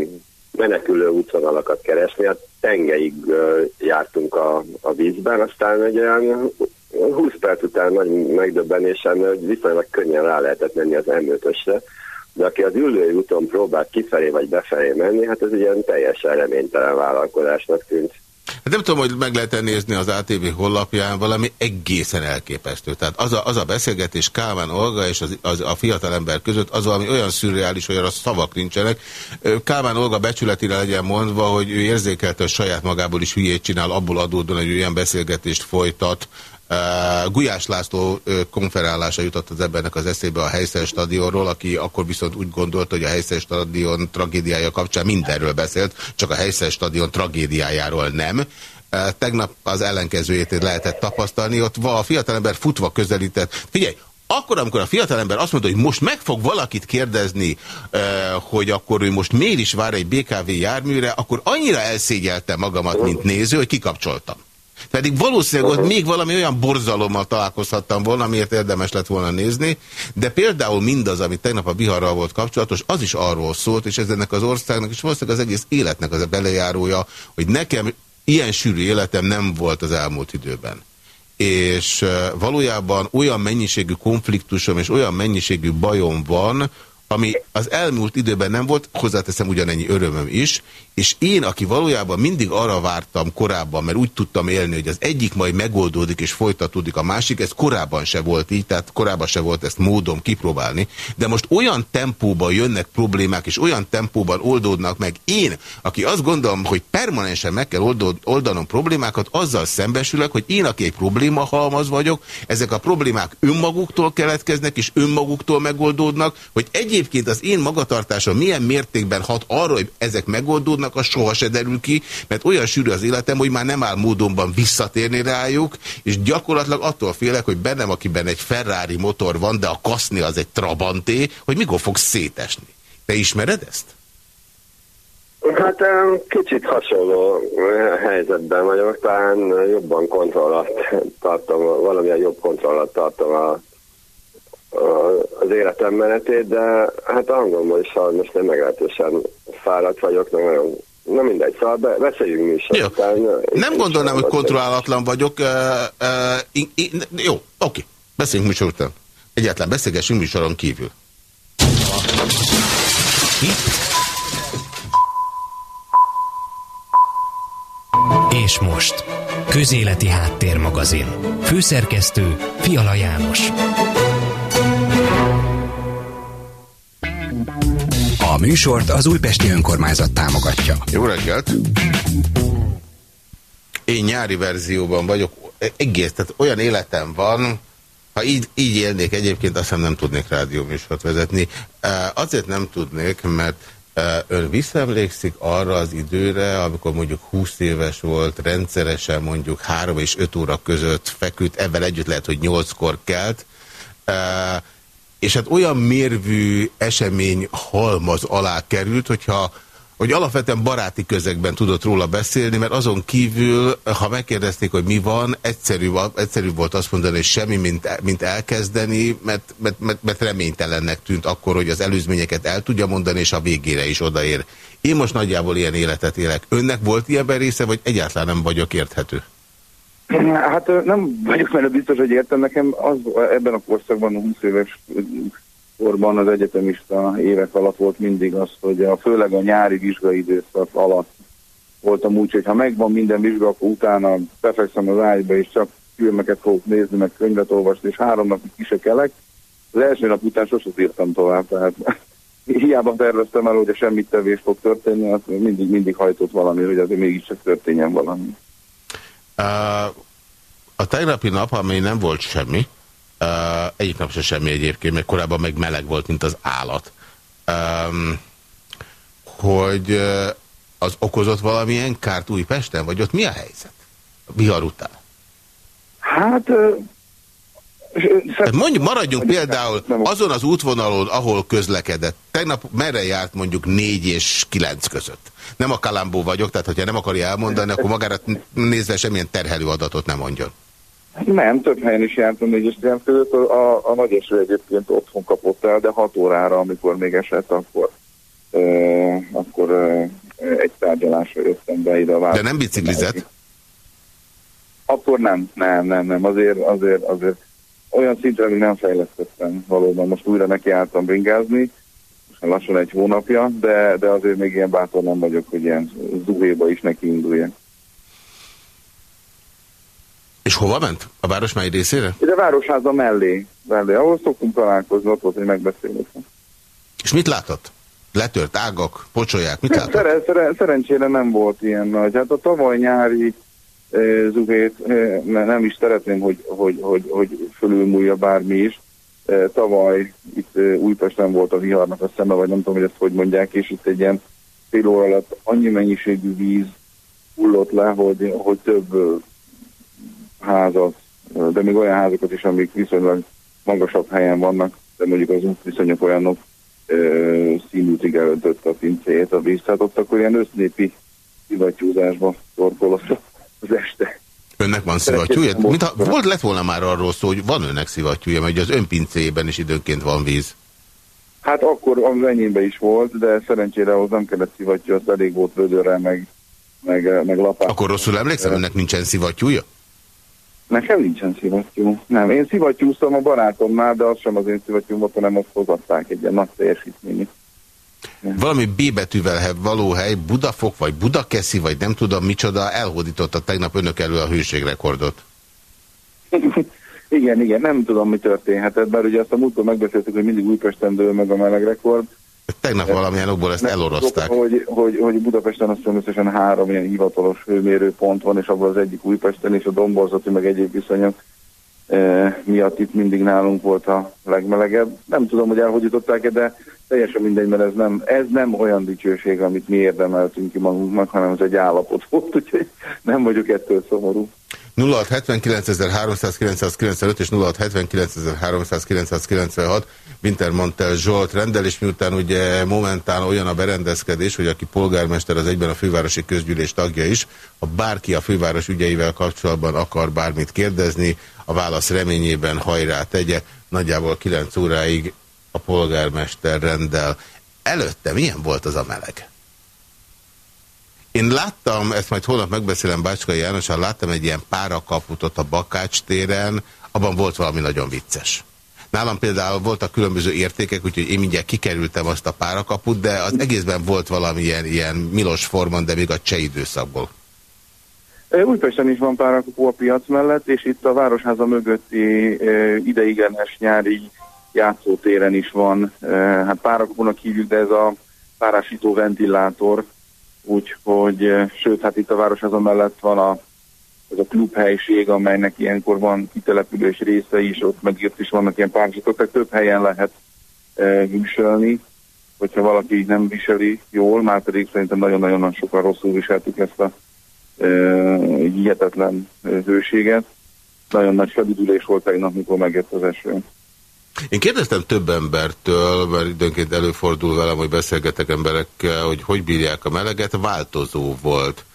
menekülő útvonalakat keresni, a tengeig uh, jártunk a, a vízben, aztán egy olyan 20 perc után nagy megdöbbenésen, hogy viszonylag könnyen rá lehetett menni az m de aki az ülői úton próbált kifelé vagy befelé menni, hát ez ilyen teljesen reménytelen vállalkozásnak tűnt. Hát nem tudom, hogy meg lehet -e nézni az ATV hollapján, valami egészen elképesztő. Tehát az a, az a beszélgetés Kálmán Olga és az, az, a fiatalember között az valami olyan szürreális, hogy arra szavak nincsenek. Kálmán Olga becsületére legyen mondva, hogy ő érzékelte, hogy saját magából is hülyét csinál, abból adódóan, hogy olyan beszélgetést folytat, Uh, Gulyás László uh, konferálása jutott az ebbennek az eszébe a helyszer stadionról, aki akkor viszont úgy gondolta, hogy a helyszer stadion tragédiája kapcsán mindenről beszélt, csak a helyszer stadion tragédiájáról nem. Uh, tegnap az ellenkezőjét lehetett tapasztalni, ott a fiatalember futva közelített. Figyelj, akkor, amikor a fiatalember azt mondta, hogy most meg fog valakit kérdezni, hogy akkor ő most miért is vár egy BKV járműre, akkor annyira elszégyeltem magamat, mint néző, hogy kikapcsoltam. Pedig valószínűleg ott még valami olyan borzalommal találkozhattam volna, amiért érdemes lett volna nézni, de például mindaz, ami tegnap a viharral volt kapcsolatos, az is arról szólt, és ez ennek az országnak, és valószínűleg az egész életnek az a belejárója, hogy nekem ilyen sűrű életem nem volt az elmúlt időben. És valójában olyan mennyiségű konfliktusom és olyan mennyiségű bajom van, ami az elmúlt időben nem volt, hozzáteszem ugyanennyi örömöm is, és én, aki valójában mindig arra vártam korábban, mert úgy tudtam élni, hogy az egyik majd megoldódik és folytatódik a másik, ez korábban se volt így, tehát korábban se volt ezt módom kipróbálni, de most olyan tempóban jönnek problémák, és olyan tempóban oldódnak meg én, aki azt gondolom, hogy permanensen meg kell oldanom problémákat, azzal szembesülök, hogy én, aki egy probléma halmaz vagyok, ezek a problémák önmaguktól keletkeznek, és önmaguktól megoldódnak, hogy egyébként az én magatartásom milyen mértékben hat arra, hogy ezek megoldódnak, az soha se derül ki, mert olyan sűrű az életem, hogy már nem áll módonban visszatérni rájuk, és gyakorlatilag attól félek, hogy bennem, akiben egy Ferrari motor van, de a kaszni az egy Trabanté, hogy mikor fog szétesni. Te ismered ezt? Hát kicsit hasonló helyzetben vagyok, talán jobban kontrollat tartom, valamilyen jobb kontrollat tartom a, a, az életem menetét, de hát a hangomban is sajnos nem meglehetősen fáradt vagyok, meg nagyon Na mindegy, szóval be, beszéljünk mi is. Jó. Aztán, nem gondolnám, hogy kontrollálatlan vagyok. Uh, uh, in, in, jó, oké. Beszéljünk műsor után. Egyáltalán beszélgessünk műsoron kívül. És most. Közéleti Háttérmagazin. Főszerkesztő Fiala János. A műsort az Újpesti Önkormányzat támogatja. Jó reggelt! Én nyári verzióban vagyok, egész, tehát olyan életem van, ha így, így élnék egyébként, azt nem tudnék rádióműsort vezetni. Azért nem tudnék, mert ön visszaemlékszik arra az időre, amikor mondjuk 20 éves volt, rendszeresen mondjuk 3 és 5 óra között feküdt, ebben együtt lehet, hogy 8-kor kelt, és hát olyan mérvű esemény halmaz alá került, hogyha hogy alapvetően baráti közegben tudott róla beszélni, mert azon kívül, ha megkérdezték, hogy mi van, egyszerű, egyszerű volt azt mondani, hogy semmi, mint, mint elkezdeni, mert, mert, mert, mert reménytelennek tűnt akkor, hogy az előzményeket el tudja mondani, és a végére is odaér. Én most nagyjából ilyen életet élek. Önnek volt ilyen része, vagy egyáltalán nem vagyok érthető? Hát nem vagyok mert biztos, hogy értem. Nekem az ebben a korszakban, a 20 éves korban az egyetemista évek alatt volt mindig az, hogy a, főleg a nyári vizsgai időszak alatt voltam úgy, hogy ha megvan minden vizsga, akkor utána befekszem az ágyba, és csak filmeket fogok nézni, meg könyvet olvasni, és három napig ki se kelek. Az első nap után sosem írtam tovább, tehát hiába terveztem el, hogy semmit tevés fog történni, az mindig, mindig hajtott valami, hogy azért mégiscsak történjen valami. A tegnapi nap, ami nem volt semmi, egyik nap se semmi egyébként, mert korábban meg meleg volt, mint az állat, hogy az okozott valamilyen kárt Újpesten, vagy ott mi a helyzet? A vihar után. Hát mondjuk, maradjunk például azon az útvonalon, ahol közlekedett. Tegnap merre járt mondjuk 4 és 9 között? Nem a kalambó vagyok, tehát hogyha nem akarja elmondani, akkor magára nézve semmilyen terhelő adatot nem mondjon. Nem, több helyen is jártam 4 és 9 között. A, a nagy eső egyébként otthon kapott el, de 6 órára, amikor még esett, akkor, e, akkor e, egy tárgyalásra jöttem be ide a város. De nem biciklizett? Akkor nem, nem, nem, nem. Azért, azért, azért olyan szintre még nem fejlesztettem valóban. Most újra nekiálltam bringázni, lassan egy hónapja, de, de azért még ilyen bátor nem vagyok, hogy ilyen zuhéba is neki induljak. És hova ment? A város mely részére? Ide a városháza mellé, mellé, ahol szoktunk találkozni, ott volt, hogy megbeszélünk. És mit látott? Letört ágak, pocsolják, mit látott? Szeren, szeren, szerencsére nem volt ilyen nagy. Hát a tavaly nyári Zugét nem is szeretném, hogy, hogy, hogy, hogy fölülmúlja bármi is. Tavaly itt Újpesten volt a viharnak a szeme, vagy nem tudom, hogy ezt hogy mondják, és itt egy ilyen fél óra alatt annyi mennyiségű víz hullott le, hogy, hogy több házat, de még olyan házakat is, amik viszonylag magasabb helyen vannak, de mondjuk az viszonyok olyanok színűtig elöntött a pincéjét a víz, tehát ott akkor ilyen össznépi szivattyúzásba torkolott az este. Önnek van szivattyúja? Mintha volt, lett volna már arról szó, hogy van önnek szivattyúja, mert az önpincéjében is időnként van víz. Hát akkor az enyémben is volt, de szerencsére ahhoz nem kellett szivattyú, az elég volt vödörre, meg, meg, meg lapát. Akkor rosszul emlékszem, önnek nincsen szivattyúja? Nekem nincsen szivattyú. Nem, én szivattyúztam a barátomnál, de az sem az én szivattyúm volt, hanem azt hozatták egy ilyen nagy teljesítményű. Valami B betűvel való hely, Budafok, vagy Budakeszi, vagy nem tudom micsoda, elhódította tegnap önök elő a hőségrekordot. igen, igen, nem tudom, mi történhetett, bár ugye azt a múltkor megbeszéltük, hogy mindig Újpesten dől meg a melegrekord. Tegnap valamilyen okból ezt elorozták. Hogy, hogy, hogy Budapesten azt hiszem összesen három ilyen hivatalos hőmérőpont van, és abban az egyik Újpesten, és a domborzati meg egyéb viszonyok miatt itt mindig nálunk volt a legmelegebb. Nem tudom, hogy elhódították-e, de teljesen mindegy, mert ez nem, ez nem olyan dicsőség, amit mi érdemeltünk ki magunknak, hanem ez egy állapot volt, úgyhogy nem vagyok ettől szomorú. 0679.395 és 0679.396 Wintermantel Zsolt rendel, és miután ugye momentán olyan a berendezkedés, hogy aki polgármester az egyben a fővárosi közgyűlés tagja is, ha bárki a főváros ügyeivel kapcsolatban akar bármit kérdezni, a válasz reményében hajrá tegye, nagyjából 9 óráig a polgármester rendel. Előtte milyen volt az a meleg? Én láttam, ezt majd holnap megbeszélem Bácskai Jánosan, láttam egy ilyen párakaputot a Bakács téren, abban volt valami nagyon vicces. Nálam például voltak különböző értékek, úgyhogy én mindjárt kikerültem azt a párakaput, de az egészben volt valami ilyen, ilyen Milos Forman, de még a cseh időszakból. Újpesten is van párakapu a piac mellett, és itt a Városháza mögötti ideiglenes nyári játszótéren is van, hát párakupunak hívjuk, de ez a párásító ventilátor, úgyhogy, sőt, hát itt a Városháza mellett van a, ez a klubhelység, amelynek ilyenkor van kitelepülés része is, ott meg itt is vannak ilyen párásítók, tehát több helyen lehet viselni, hogyha valaki nem viseli jól, már pedig szerintem nagyon-nagyon sokan rosszul viseltük ezt a hihetetlen hőséget. Nagyon nagy felüdülés volt tegnap, mikor megjött az eső. Én kérdeztem több embertől, mert időnként előfordul velem, hogy beszélgetek emberekkel, hogy hogy bírják a meleget, változó volt.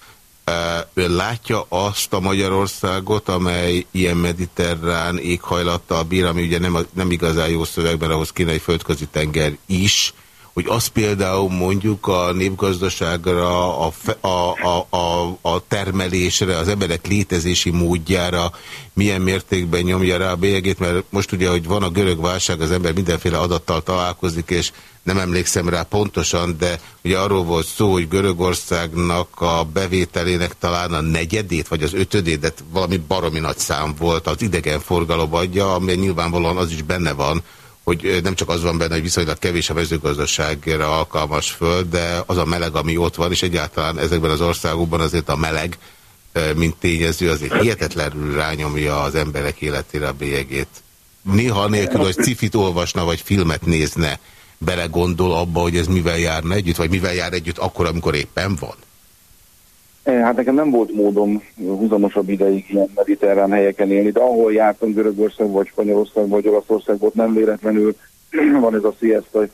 Ön látja azt a Magyarországot, amely ilyen mediterrán éghajlattal bír, ami ugye nem, nem igazán jó szövegben, ahhoz kéne egy földközi tenger is, hogy az például mondjuk a népgazdaságra, a, a, a, a, a termelésre, az emberek létezési módjára milyen mértékben nyomja rá a bélyegét, mert most ugye, hogy van a görög válság, az ember mindenféle adattal találkozik, és nem emlékszem rá pontosan, de ugye arról volt szó, hogy Görögországnak a bevételének talán a negyedét, vagy az ötödét, de valami baromi nagy szám volt, az idegenforgalom adja, ami nyilvánvalóan az is benne van, hogy nem csak az van benne, hogy viszonylag kevés a mezőgazdaságra alkalmas föld, de az a meleg, ami ott van, és egyáltalán ezekben az országokban azért a meleg, mint tényező, azért hihetetlenül rányomja az emberek életére a bélyegét. Néha nélkül, hogy cifit olvasna, vagy filmet nézne, belegondol abba, hogy ez mivel járna együtt, vagy mivel jár együtt akkor, amikor éppen van? Eh, hát nekem nem volt módom húzamosabb ideig ilyen mediterrán helyeken élni, de ahol jártam Görögország, vagy Spanyolország, vagy Olaszország, ott nem véletlenül van ez a siesta eh,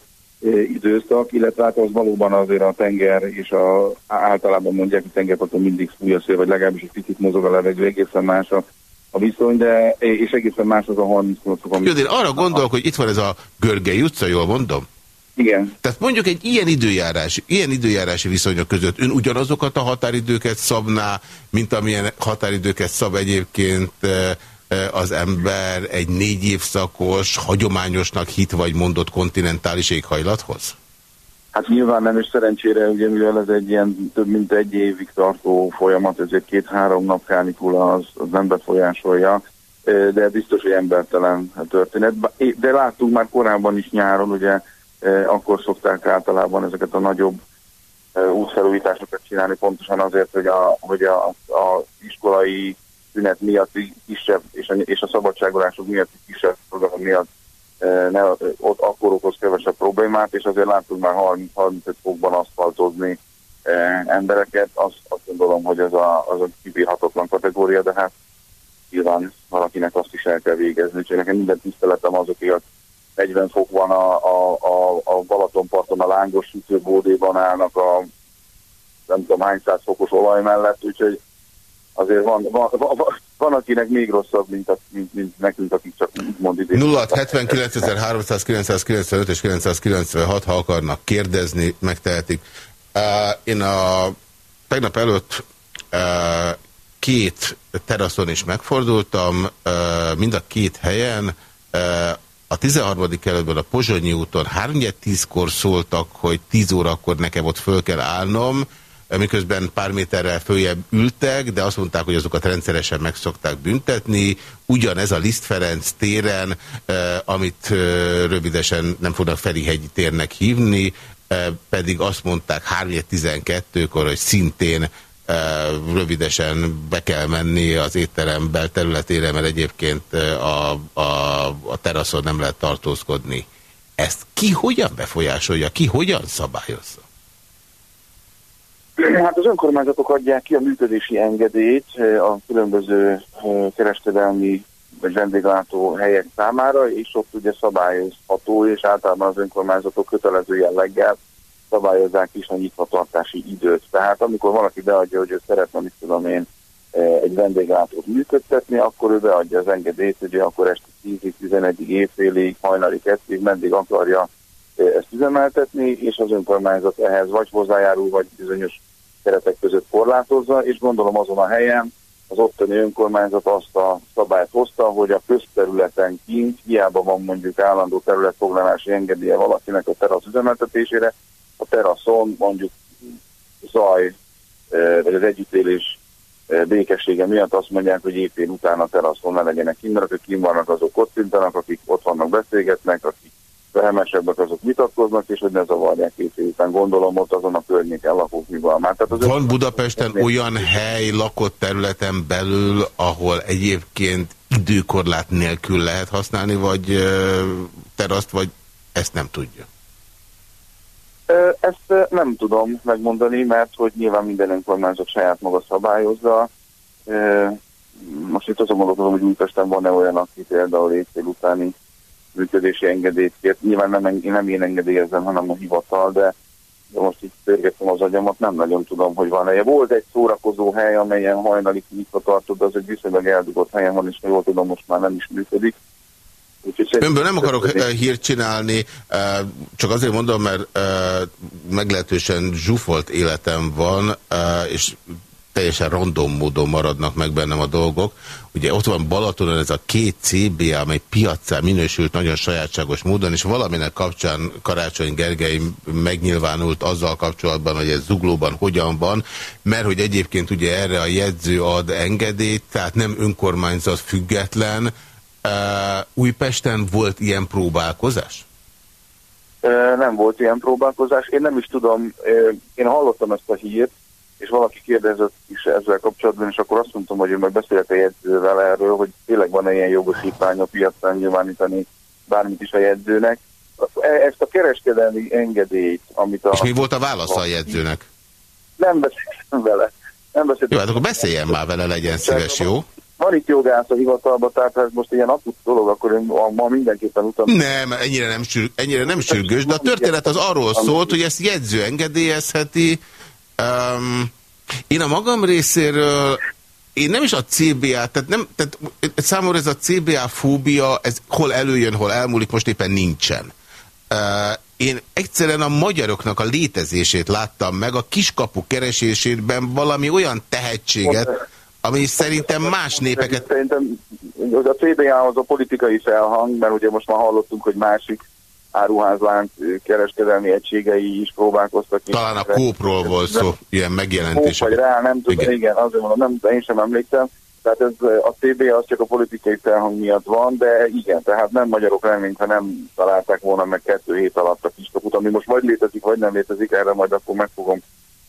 időszak, illetve hát az valóban azért a tenger, és a, általában mondják, hogy tengerparton mindig fúj a szél, vagy legalábbis egy picit mozog a levegő, egészen más a, a viszony, de és egészen más az a 38 fok. Jó, én arra gondolok, hogy itt van ez a Görgei utca, jól mondom? Igen. Tehát mondjuk egy ilyen időjárási, ilyen időjárási viszonyok között ön ugyanazokat a határidőket szabná, mint amilyen határidőket szab egyébként eh, eh, az ember egy négy évszakos, hagyományosnak hit vagy mondott kontinentális éghajlathoz? Hát nyilván nem, és szerencsére, ugye mivel ez egy ilyen több mint egy évig tartó folyamat, ezért két-három nap kánikula az, az nem befolyásolja, eh, de biztos, hogy embertelen történet. De láttunk már korábban is nyáron, ugye E, akkor szokták általában ezeket a nagyobb útfelújításokat csinálni, pontosan azért, hogy a, hogy a, a iskolai szünet miatt kisebb, és a, és a szabadságolások miatt kisebb program miatt ne, ott akkor okoz kevesebb problémát, és azért láttuk már 30, 35 fokban aszfaltozni embereket, azt, azt gondolom, hogy ez a, az a kibírhatatlan kategória, de hát nyilván valakinek azt is el kell végezni, úgyhogy nekem minden tiszteletem azokért, 40 fok van a, a, a, a Balatonparton, a lángos sütőbódéban állnak a nem tudom hány száz fokos olaj mellett, úgyhogy azért van, van, van, van akinek még rosszabb, mint, a, mint, mint nekünk, akik csak mond idén. 0 79 995 és 996, ha akarnak kérdezni, megtehetik. Uh, én a tegnap előtt uh, két teraszon is megfordultam, uh, mind a két helyen a 13. kerületben a Pozsonyi úton 3-10-kor szóltak, hogy 10 órakor nekem ott föl kell állnom, miközben pár méterrel följebb ültek, de azt mondták, hogy azokat rendszeresen meg szokták büntetni. Ugyanez a Liszt Ferenc téren, eh, amit eh, rövidesen nem fognak Ferihegyi térnek hívni, eh, pedig azt mondták 3-12-kor, hogy szintén rövidesen be kell menni az étterem belterületére, mert egyébként a, a, a teraszon nem lehet tartózkodni. Ezt ki hogyan befolyásolja, ki hogyan szabályozza? Hát az önkormányzatok adják ki a működési engedélyt a különböző kereskedelmi vagy vendéglátó helyek számára, és ott ugye szabályozható, és általában az önkormányzatok kötelező jelleggel szabályozzák is a nyitvatartási időt. Tehát amikor valaki beadja, hogy ő szeretne, mit tudom én, e, egy vendéglátót működtetni, akkor ő beadja az engedélyt, hogy akkor este 10-ig, 11-ig, évfélig, hajnali kettőig meddig akarja e, ezt üzemeltetni, és az önkormányzat ehhez vagy hozzájárul, vagy bizonyos keretek között korlátozza, és gondolom azon a helyen az ottani önkormányzat azt a szabályt hozta, hogy a közterületen kint, hiába van mondjuk állandó területfoglalási engedélye valakinek a terasz üzemeltetésére, a teraszon mondjuk zaj, vagy az együttélés békessége miatt azt mondják, hogy éppen utána a teraszon ne legyenek kint, akik kim vannak, azok ott szintenek, akik ott vannak, beszélgetnek, akik vehemesebbek, azok vitatkoznak, és hogy ne zavarják két után. Gondolom ott azon a környéken lakók van. Tehát az van Budapesten olyan hely lakott területen belül, ahol egyébként időkorlát nélkül lehet használni, vagy teraszt, vagy ezt nem tudja? Ezt nem tudom megmondani, mert hogy nyilván minden önkormányzat saját maga szabályozza. Most itt azon gondolkodom, hogy Újpesten van-e olyan, aki például éjfél utáni működési engedélyt kért. Nyilván nem, nem én engedélyezem, hanem a hivatal, de, de most itt pörgettem az agyamat, nem nagyon tudom, hogy van-e. Volt egy szórakozó hely, amelyen hajnalig nyitva tartott, de az egy viszonylag eldugott helyen van, és jól tudom, most már nem is működik. Önből nem akarok eh, hírt csinálni, eh, csak azért mondom, mert eh, meglehetősen zsúfolt életem van, és teljesen random módon maradnak meg bennem a dolgok. Ugye ott van Balatonon ez a két CBA, amely piacán minősült nagyon sajátságos módon, és valaminek kapcsán Karácsony Gergely megnyilvánult azzal kapcsolatban, hogy ez zuglóban hogyan van, mert hogy egyébként ugye erre a jegyző ad engedélyt, tehát nem önkormányzat független, Újpesten volt ilyen próbálkozás? Nem volt ilyen próbálkozás. Én nem is tudom, én hallottam ezt a hírt, és valaki kérdezett is ezzel kapcsolatban, és akkor azt mondtam, hogy ő meg beszélt jegyzővel erről, hogy tényleg van-e ilyen jogosítvány a piacán nyilvánítani bármit is a jegyzőnek. Ezt a kereskedelmi engedélyt, amit a... És mi volt a válasza a jegyzőnek? Nem beszéltem vele. Nem beszéltem. Jó, hát akkor beszéljen már vele, legyen szíves, jó? Van itt jogász a hivatalban, tehát ez most ilyen akut dolog, akkor én ma mindenképpen utam. Nem, ennyire nem, sür, ennyire nem sürgős, de a történet az arról szólt, hogy ezt jegyző engedélyezheti. Um, én a magam részéről én nem is a CBA, tehát, nem, tehát számomra ez a CBA fóbia, ez hol előjön, hol elmúlik, most éppen nincsen. Uh, én egyszerűen a magyaroknak a létezését láttam meg, a kiskapu keresésében valami olyan tehetséget, ami szerintem más népeket... Szerintem a CBA az a politikai felhang, mert ugye most már hallottunk, hogy másik áruházlánc kereskedelmi egységei is próbálkoztak. Talán a kópról volt szó, ilyen megjelentés. Kóp vagy rá, nem tudom, igen, igen azért mondom, nem, de én sem emlékszem. Tehát ez, a CBA az csak a politikai felhang miatt van, de igen, tehát nem magyarok lennénk, ha nem találták volna meg kettő hét alatt a kiskaput, ami most vagy létezik, vagy nem létezik, erre majd akkor meg fogom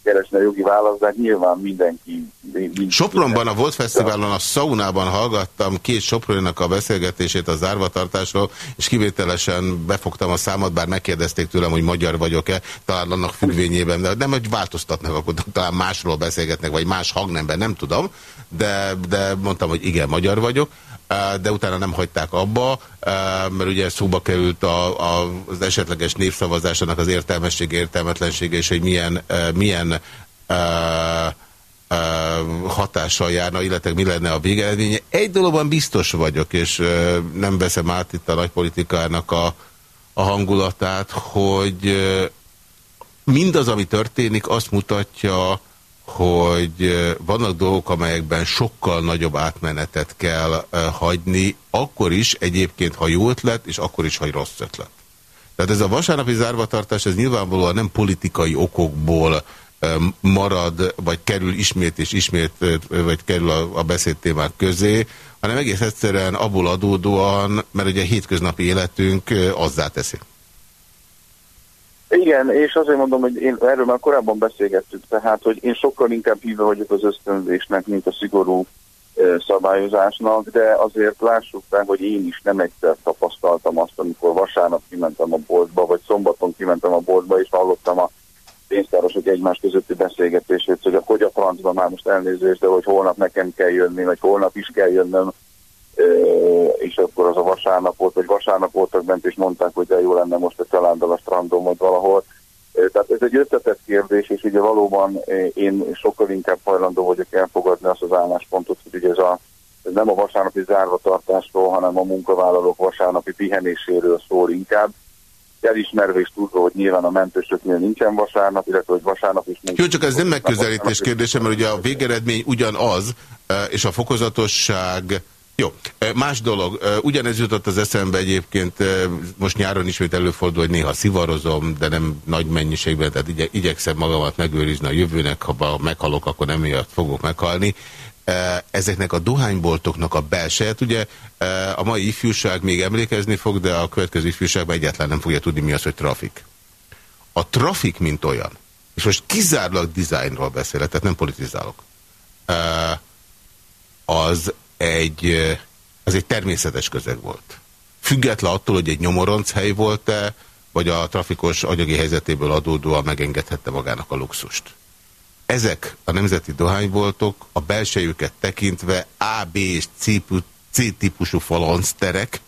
keresni a jogi választ, de nyilván mindenki... mindenki Sopronban a Volt Fesztiválon a Saunában hallgattam két Soproninak a beszélgetését a zárvatartásról, és kivételesen befogtam a számot, bár megkérdezték tőlem, hogy magyar vagyok-e, talán annak függvényében, de nem, hogy változtatnak, akkor talán másról beszélgetnek, vagy más hangnemben, nem tudom, de, de mondtam, hogy igen, magyar vagyok de utána nem hagyták abba, mert ugye szóba került a, a, az esetleges népszavazásának az értelmesség, értelmetlensége, és hogy milyen, milyen hatással járna, illetve mi lenne a végeredménye. Egy dologban biztos vagyok, és nem veszem át itt a nagypolitikának a, a hangulatát, hogy mindaz, ami történik, azt mutatja, hogy vannak dolgok, amelyekben sokkal nagyobb átmenetet kell hagyni, akkor is egyébként, ha jó ötlet, és akkor is, ha rossz ötlet. Tehát ez a vasárnapi zárvatartás, ez nyilvánvalóan nem politikai okokból marad, vagy kerül ismét és ismét, vagy kerül a, a beszédtémák közé, hanem egész egyszerűen abból adódóan, mert ugye a hétköznapi életünk azzá teszi. Igen, és azért mondom, hogy én erről már korábban beszélgettük, tehát, hogy én sokkal inkább híve vagyok az ösztönzésnek, mint a szigorú szabályozásnak, de azért lássuk fel, hogy én is nem egyszer tapasztaltam azt, amikor vasárnap kimentem a boltba, vagy szombaton kimentem a boltba, és hallottam a pénztárosok egymás közötti beszélgetését, hogy hogy a már most elnézést, de hogy holnap nekem kell jönni, vagy holnap is kell jönnöm, és akkor az a vasárnap volt, vagy vasárnap voltak bent, és mondták, hogy de jó lenne most a családdal a strandon, vagy valahol. Tehát ez egy összetett kérdés, és ugye valóban én sokkal inkább hajlandó vagyok elfogadni azt az álláspontot, hogy ugye ez, a, ez nem a vasárnapi zárvatartásról, hanem a munkavállalók vasárnapi pihenéséről szól inkább. Elismerve és tudva, hogy nyilván a mentősöknél nincsen vasárnap, illetve hogy vasárnap is nincs. Jó, csak ez nem megközelítés kérdése, mert ugye a végeredmény ugyanaz, és a fokozatosság jó, más dolog, ugyanez jutott az eszembe egyébként, most nyáron ismét előfordul, hogy néha szivarozom, de nem nagy mennyiségben, tehát igye, igyekszem magamat megőrizni a jövőnek, ha meghalok, akkor nem miatt fogok meghalni. Ezeknek a dohányboltoknak a belsejét, ugye a mai ifjúság még emlékezni fog, de a következő ifjúságban egyáltalán nem fogja tudni, mi az, hogy trafik. A trafik, mint olyan, és most kizárólag dizájnról beszélek, tehát nem politizálok, az egy, az egy természetes közeg volt. Független attól, hogy egy nyomoronc hely volt-e, vagy a trafikos anyagi helyzetéből adódóan megengedhette magának a luxust. Ezek a nemzeti dohányboltok a belsejüket tekintve A, B és C, C típusú falanszterek,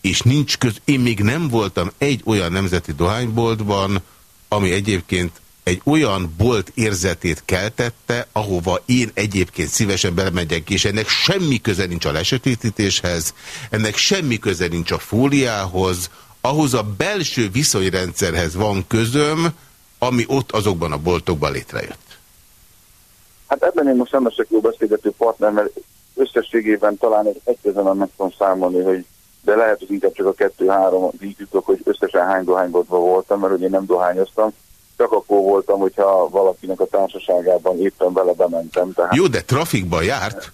és nincs köz... Én még nem voltam egy olyan nemzeti dohányboltban, ami egyébként egy olyan bolt érzetét keltette, ahova én egyébként szívesen belemegyek, és ennek semmi köze nincs a lesötétítéshez, ennek semmi köze nincs a fóliához, ahhoz a belső viszonyrendszerhez van közöm, ami ott azokban a boltokban létrejött. Hát ebben én most nem leszek jó beszélgető partner, mert összességében talán egy egyszerűen meg tudom számolni, hogy de lehet, hogy inkább csak a kettő-három így jutok, hogy összesen hány dohányboltban voltam, mert ugye nem dohányoztam, csak akkor voltam, hogyha valakinek a társaságában éppen vele bementem. Tehát... Jó, de trafikban járt?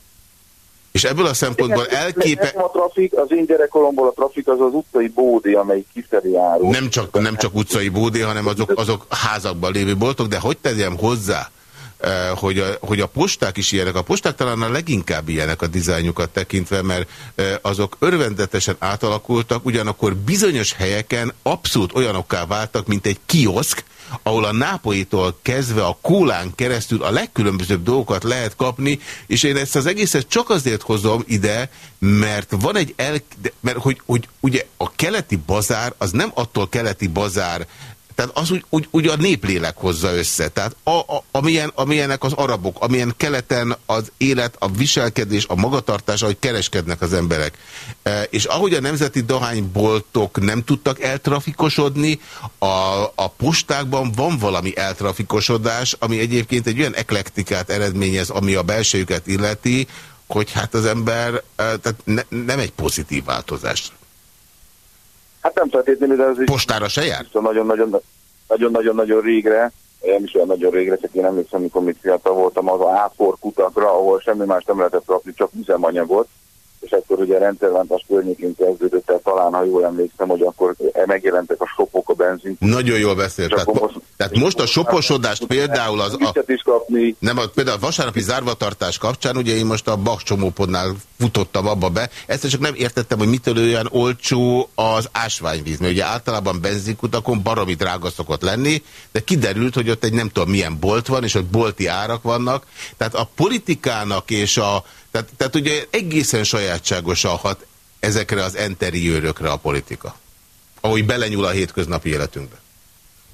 És ebből a szempontból elképe... Nem a trafik, az én gyerekkoromból a trafik az az utcai bódé, amely kifelé árul. Nem csak, nem csak utcai bódé, hanem azok, azok házakban lévő boltok, de hogy tegyem hozzá, eh, hogy a, hogy a posták is ilyenek. A posták talán a leginkább ilyenek a dizájnjukat tekintve, mert eh, azok örvendetesen átalakultak, ugyanakkor bizonyos helyeken abszolút olyanokká váltak, mint egy kioszk, ahol a nápoitól kezdve a kólán keresztül a legkülönbözőbb dolgokat lehet kapni, és én ezt az egészet csak azért hozom ide, mert van egy el... mert hogy, hogy ugye a keleti bazár az nem attól keleti bazár, tehát az úgy, úgy, úgy a néplélek hozza össze. Tehát a, a, amilyen, amilyenek az arabok, amilyen keleten az élet, a viselkedés, a magatartás, ahogy kereskednek az emberek. E, és ahogy a nemzeti dohányboltok nem tudtak eltrafikosodni, a, a postákban van valami eltrafikosodás, ami egyébként egy olyan eklektikát eredményez, ami a belsejüket illeti, hogy hát az ember, e, tehát ne, nem egy pozitív változás. Hát nem feltétlenül, de az is... Postára se jár? Nagyon-nagyon régre, nem is olyan nagyon régre, csak én emlékszem, amikor még fiatal voltam, az a áfor kutakra, ahol semmi más nem lehetett rakni, csak üzemanyagot, és akkor ugye rendszerváltás környékén kezdődött el, talán ha jól emlékszem, hogy akkor megjelentek a sopok a benzin. Nagyon jól beszélt. Tehát, most, tehát most a soposodást például az... A, is kapni. Nem, a, például a vasárnapi zárvatartás kapcsán, ugye én most a Bach csomópodnál futottam abba be, ezt csak nem értettem, hogy mitől olyan olcsó az ásványvíz, mert ugye általában benzinkutakon baromi drága szokott lenni, de kiderült, hogy ott egy nem tudom milyen bolt van, és ott bolti árak vannak. Tehát a politikának és a tehát, tehát ugye egészen sajátságosan hat ezekre az enteriőrökre a politika, ahogy belenyúl a hétköznapi életünkbe.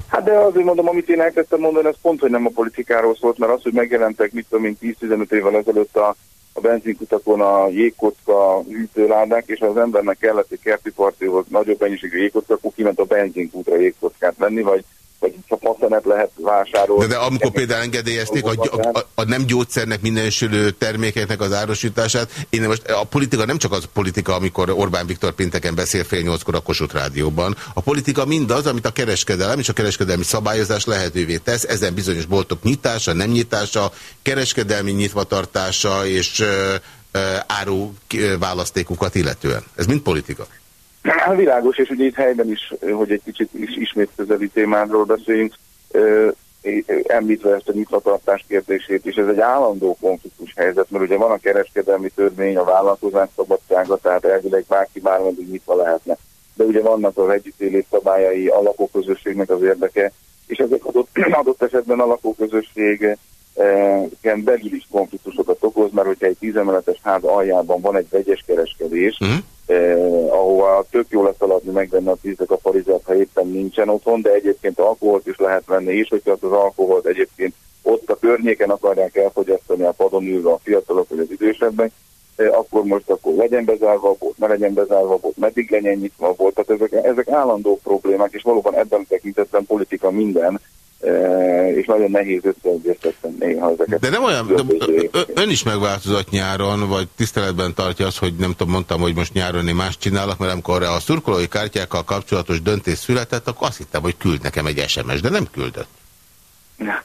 Hát de azért mondom, amit én elkezdtem mondani, ez pont, hogy nem a politikáról szólt, mert az, hogy megjelentek, mit tudom én, 10-15 évvel ezelőtt a, a benzinkutakon a jégkocka hűtőládák, és az embernek kellett egy kerti partihoz nagyobb mennyiségű jégkocka, akkor kiment a benzinkútra jégkockát venni, vagy vagy csak lehet vásárolni. De, de amikor például engedélyezték a, a, a, nem gyógyszernek minősülő termékeknek az árosítását, én most a politika nem csak az politika, amikor Orbán Viktor pénteken beszél fél nyolckor a Kossuth Rádióban. A politika mindaz, amit a kereskedelem és a kereskedelmi szabályozás lehetővé tesz, ezen bizonyos boltok nyitása, nem nyitása, kereskedelmi nyitvatartása és áru választékukat illetően. Ez mind politika. Hát világos, és ugye itt helyben is, hogy egy kicsit is ismét közeli témádról beszéljünk, említve ezt a nyitvatartás kérdését, és ez egy állandó konfliktus helyzet, mert ugye van a kereskedelmi törvény, a vállalkozás szabadsága, tehát elvileg bárki bármeddig nyitva lehetne. De ugye vannak az együttélés szabályai, a lakóközösségnek az érdeke, és ezek adott, adott esetben a lakóközösség belül is konfliktusokat okoz, mert hogyha egy tízemeletes ház aljában van egy vegyes kereskedés, uh-huh eh, ahova tök jó lesz aladni megvenni a tízek a parizát, ha éppen nincsen otthon, de egyébként alkoholt is lehet venni is, hogyha az alkoholt egyébként ott a környéken akarják elfogyasztani a padon ülve a fiatalok vagy az idősebbek, eh, akkor most akkor legyen bezárva a bolt, ne legyen bezárva a bolt, meddig legyen nyitva a bolt. Tehát ezek, ezek állandó problémák, és valóban ebben tekintetben politika minden, és nagyon nehéz összeegyeztetni néha ezeket. De nem olyan, de ön is megváltozott nyáron, vagy tiszteletben tartja azt, hogy nem tudom, mondtam, hogy most nyáron én más csinálok, mert amikor a szurkolói kártyákkal kapcsolatos döntés született, akkor azt hittem, hogy küld nekem egy SMS, de nem küldött.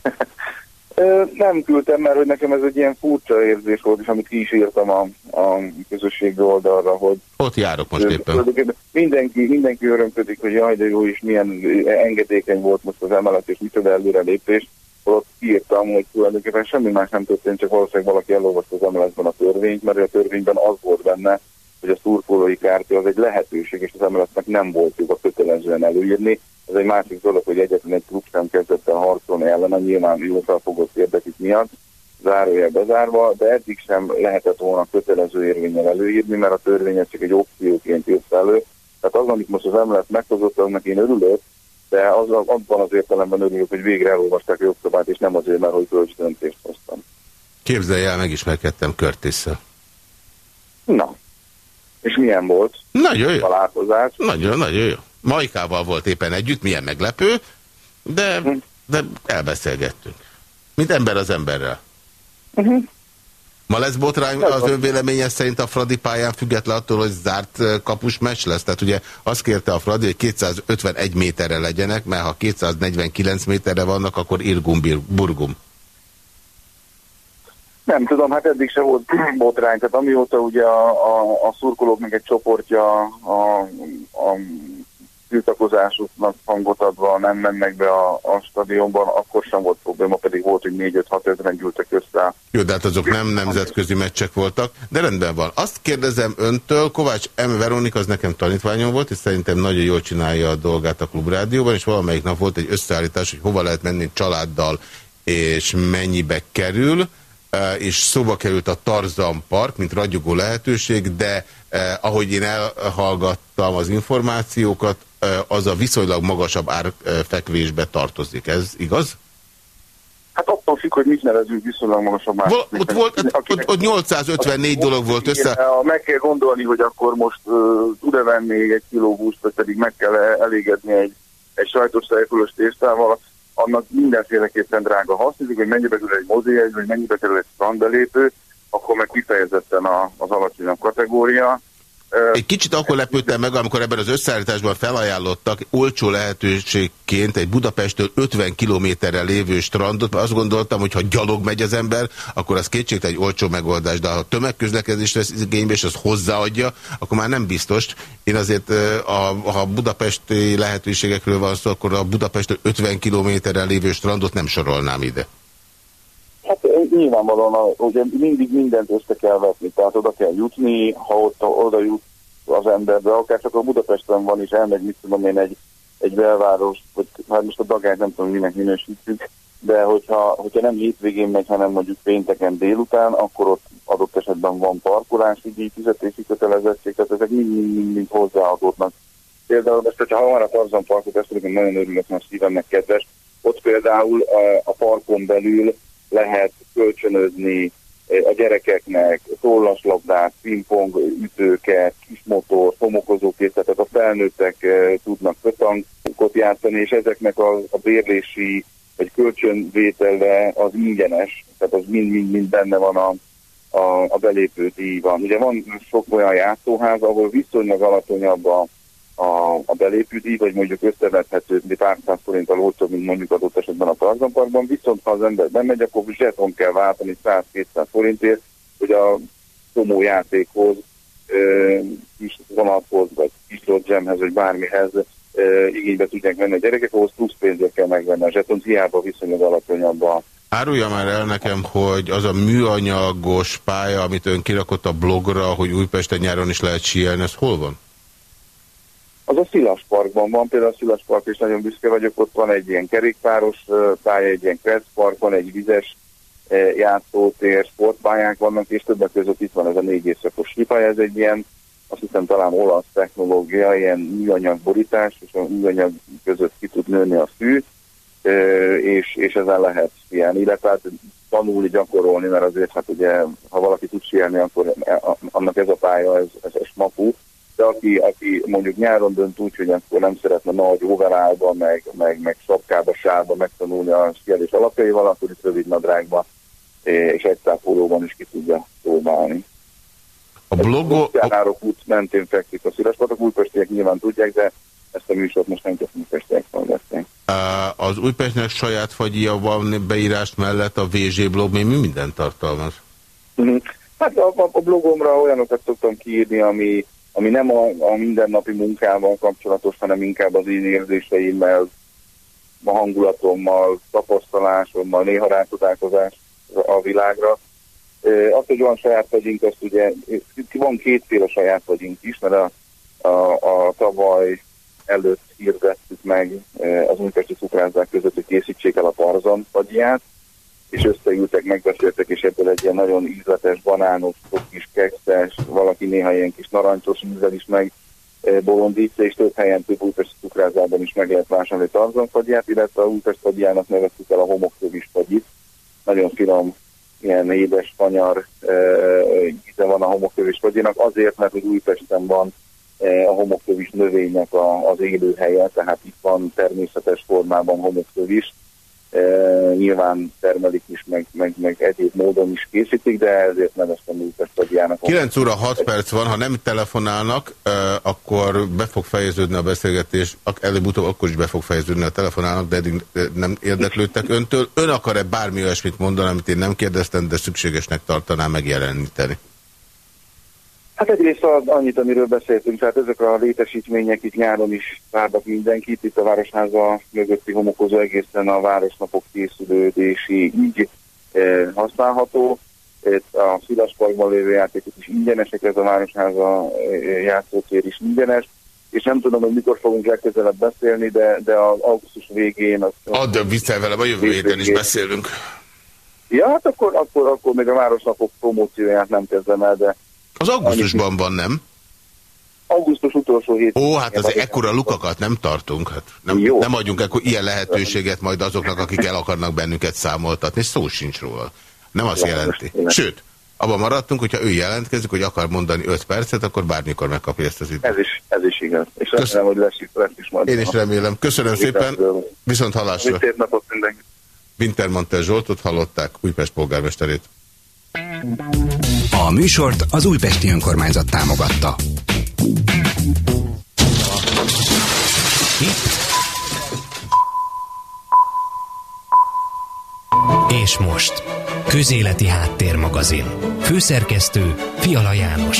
Nem küldtem, mert hogy nekem ez egy ilyen furcsa érzés volt, és amit ki is írtam a, a közösségi oldalra, hogy... Ott járok most éppen. Mindenki, mindenki örömködik, hogy jaj, de jó is, milyen engedékeny volt most az emelet, és micsoda előre lépés. Ott kiírtam, hogy tulajdonképpen semmi más nem történt, csak valószínűleg valaki elolvasta az emeletben a törvényt, mert a törvényben az volt benne, hogy a szurkolói kártya az egy lehetőség, és az emeletnek nem volt joga kötelezően előírni, ez egy másik dolog, hogy egyetlen egy klub sem kezdett el harcolni ellene, nyilván jó felfogott érdekük miatt, zárója bezárva, de eddig sem lehetett volna kötelező érvényel előírni, mert a törvény csak egy opcióként jött elő, Tehát az, amit most az emelet meghozott, annak én örülök, de az, abban az értelemben örülök, hogy végre elolvasták a jogszabályt, és nem azért, mert hogy kölcsönöntést hoztam. Képzelj el, megismerkedtem Körtisszel. Na, és milyen volt? Nagyon jó. Találkozás. Nagyon, nagyon jó. Majkával volt éppen együtt, milyen meglepő, de, hm. de elbeszélgettünk. Mint ember az emberrel. Uh hm. -huh. Ma lesz botrány az ön véleménye szerint a Fradi pályán független attól, hogy zárt kapus meccs lesz? Tehát ugye azt kérte a Fradi, hogy 251 méterre legyenek, mert ha 249 méterre vannak, akkor irgum burgum. Nem tudom, hát eddig se volt botrány, tehát amióta ugye a, a, a szurkolóknak egy csoportja a, a tiltakozásuknak hangot adva nem mennek be a, a stadionban, akkor sem volt probléma, pedig volt, hogy 4-5-6 ezeren gyűltek össze. Jó, de hát azok nem nemzetközi meccsek voltak, de rendben van. Azt kérdezem öntől, Kovács M. Veronik az nekem tanítványom volt, és szerintem nagyon jól csinálja a dolgát a klubrádióban, és valamelyik nap volt egy összeállítás, hogy hova lehet menni családdal, és mennyibe kerül és szóba került a Tarzan Park, mint ragyogó lehetőség, de eh, ahogy én elhallgattam az információkat, eh, az a viszonylag magasabb árfekvésbe tartozik. Ez igaz? Hát attól függ, hogy mit nevezünk viszonylag magasabb árfekvésbe. Ott, volt, ott, ott 854 dolog volt össze. Meg kell gondolni, hogy akkor most uh, tud-e venni egy kiló húst, vagy pedig meg kell elégedni egy, egy sajtos szájfölös tésztával, annak mindenféleképpen drága. Ha hogy mennyibe kerül egy mozijegy, vagy mennyibe kerül egy strandbelépő, akkor meg kifejezetten az alacsonyabb kategória. Egy kicsit akkor lepődtem meg, amikor ebben az összeállításban felajánlottak olcsó lehetőségként egy Budapesttől 50 kilométerre lévő strandot, mert azt gondoltam, hogy ha gyalog megy az ember, akkor az kétségte egy olcsó megoldás, de ha tömegközlekedés vesz igénybe, és az hozzáadja, akkor már nem biztos. Én azért, ha budapesti lehetőségekről van szó, akkor a Budapesttől 50 kilométerre lévő strandot nem sorolnám ide. Hát nyilvánvalóan ugye mindig mindent össze kell vetni, tehát oda kell jutni, ha ott, oda jut az emberbe, akár csak a Budapesten van is, elmegy, mit tudom én, egy, egy belváros, vagy hát most a dagányt nem tudom, minek minősítjük, de hogyha, hogyha nem hétvégén megy, hanem mondjuk pénteken délután, akkor ott adott esetben van parkolási díj, fizetési kötelezettség, tehát ezek mind-mind hozzáadódnak. Például most, hogyha ha van a Tarzan parkot, ezt nagyon örülök, mert szívemnek kedves, ott például a, a parkon belül lehet kölcsönözni eh, a gyerekeknek tollaslabdát, pingpong ütőket, kismotor, homokozókészletet, a felnőttek eh, tudnak kötankot játszani, és ezeknek a, a bérlési vagy kölcsönvétele az ingyenes, tehát az mind-mind benne van a, a, a belépő díjban. Ugye van sok olyan játszóház, ahol viszonylag alacsonyabb a a, a belépődíj, vagy mondjuk összevethető pár száz forint olcsóbb, mint mondjuk adott esetben a Tarzanparkban, viszont ha az ember bemegy, akkor zseton kell váltani 100-200 forintért, hogy a tomó játékhoz, kis vonathoz, vagy kis dzsemhez, vagy bármihez ö, igénybe tudják venni a gyerekek, ahhoz plusz pénzért kell megvenni a zsetont, hiába viszonylag alacsonyabb a Árulja már el nekem, hogy az a műanyagos pálya, amit ön kirakott a blogra, hogy Újpesten nyáron is lehet síelni, ez hol van? Az a Szilas Parkban van, például a Szilas Park is nagyon büszke vagyok, ott van egy ilyen kerékpáros pálya, egy ilyen Park, van egy vizes játszótér, sportpályák vannak, és többek között itt van ez a négy éjszakos kipálya, ez egy ilyen, azt hiszem talán olasz technológia, ilyen műanyag borítás, és a műanyag között ki tud nőni a fű, és, és ezen lehet ilyen, illetve hát tanulni, gyakorolni, mert azért hát ugye, ha valaki tud sielni, akkor annak ez a pálya, ez, ez, ez smapu, de aki, aki mondjuk nyáron dönt úgy, hogy akkor nem szeretne nagy overálba, meg, meg, meg sapkába, sárba megtanulni a skielés alapjaival, akkor itt rövid nadrágba és egy pólóban is ki tudja próbálni. A blogo... A út mentén fekszik a szírespatok, újpestiek nyilván tudják, de ezt a műsort most nem csak újpestiek hallgatják. Az Újpestnek saját fagyia van beírás mellett a VZ blog, mi minden tartalmaz? Mhm. Hát a, a blogomra olyanokat szoktam kiírni, ami ami nem a, a mindennapi munkával kapcsolatos, hanem inkább az én érzéseimmel, a hangulatommal, tapasztalásommal, néha rácsodálkozás a világra. Azt, hogy van saját vagyunk, azt ugye, van kétféle saját vagyunk is, mert a, a, a tavaly előtt hirdettük meg az Újpesti Cukrázzák között, hogy készítsék el a Tarzan fagyját, és összeültek, megbeszéltek, és ebből egy ilyen nagyon ízletes, banános, kis kekszes, valaki néha ilyen kis narancsos ízzel is meg bolondítja, és több helyen több Újpest cukrázában is meg lehet vásárolni tarzanfagyját, illetve a Újpest fagyjának neveztük el a homoktövist fagyit. Nagyon finom, ilyen édes, fanyar íze van a homoktövist fagyjának, azért, mert hogy Újpesten van a homoktövis növénynek a, az élőhelye, tehát itt van természetes formában homoktövis, nyilván termelik is, meg, meg, meg egyéb módon is készítik, de ezért neveztem Újpest Tadiának. 9 óra 6 perc van, ha nem telefonálnak, akkor be fog fejeződni a beszélgetés, előbb-utóbb akkor is be fog fejeződni a telefonálnak, de eddig nem érdeklődtek öntől. Ön akar-e bármi olyasmit mondani, amit én nem kérdeztem, de szükségesnek tartaná megjeleníteni? Hát egyrészt az, annyit, amiről beszéltünk, tehát ezek a létesítmények itt nyáron is várnak mindenkit, itt a Városháza mögötti homokozó egészen a városnapok készülődési így e, használható. Itt a Szilasparkban lévő játékok is ingyenesek, ez a Városháza eh, játszótér is ingyenes, és nem tudom, hogy mikor fogunk legközelebb beszélni, de, de az augusztus végén... Az, Add vissza velem, a jövő héten is beszélünk. Ja, hát akkor, akkor, akkor még a Városnapok promócióját nem kezdem el, de az augusztusban van, nem? Augusztus utolsó hét. Ó, hát az ekkora lukakat nem tartunk. Hát nem, Jó. nem adjunk ekkor ilyen lehetőséget majd azoknak, akik el akarnak bennünket számoltatni. Szó sincs róla. Nem azt jelenti. Sőt, abban maradtunk, hogyha ő jelentkezik, hogy akar mondani 5 percet, akkor bármikor megkapja ezt az időt. Ez is, ez is igaz. És Köszönöm, remélem, hogy lesz, lesz is majd. Én is remélem. Köszönöm szépen. Viszont hallásra. Szép napot mindenki. Wintermantel Zsoltot hallották, Újpest polgármesterét. A műsort az Újpesti Önkormányzat támogatta. És most, Közéleti Háttérmagazin. Főszerkesztő Fiala János.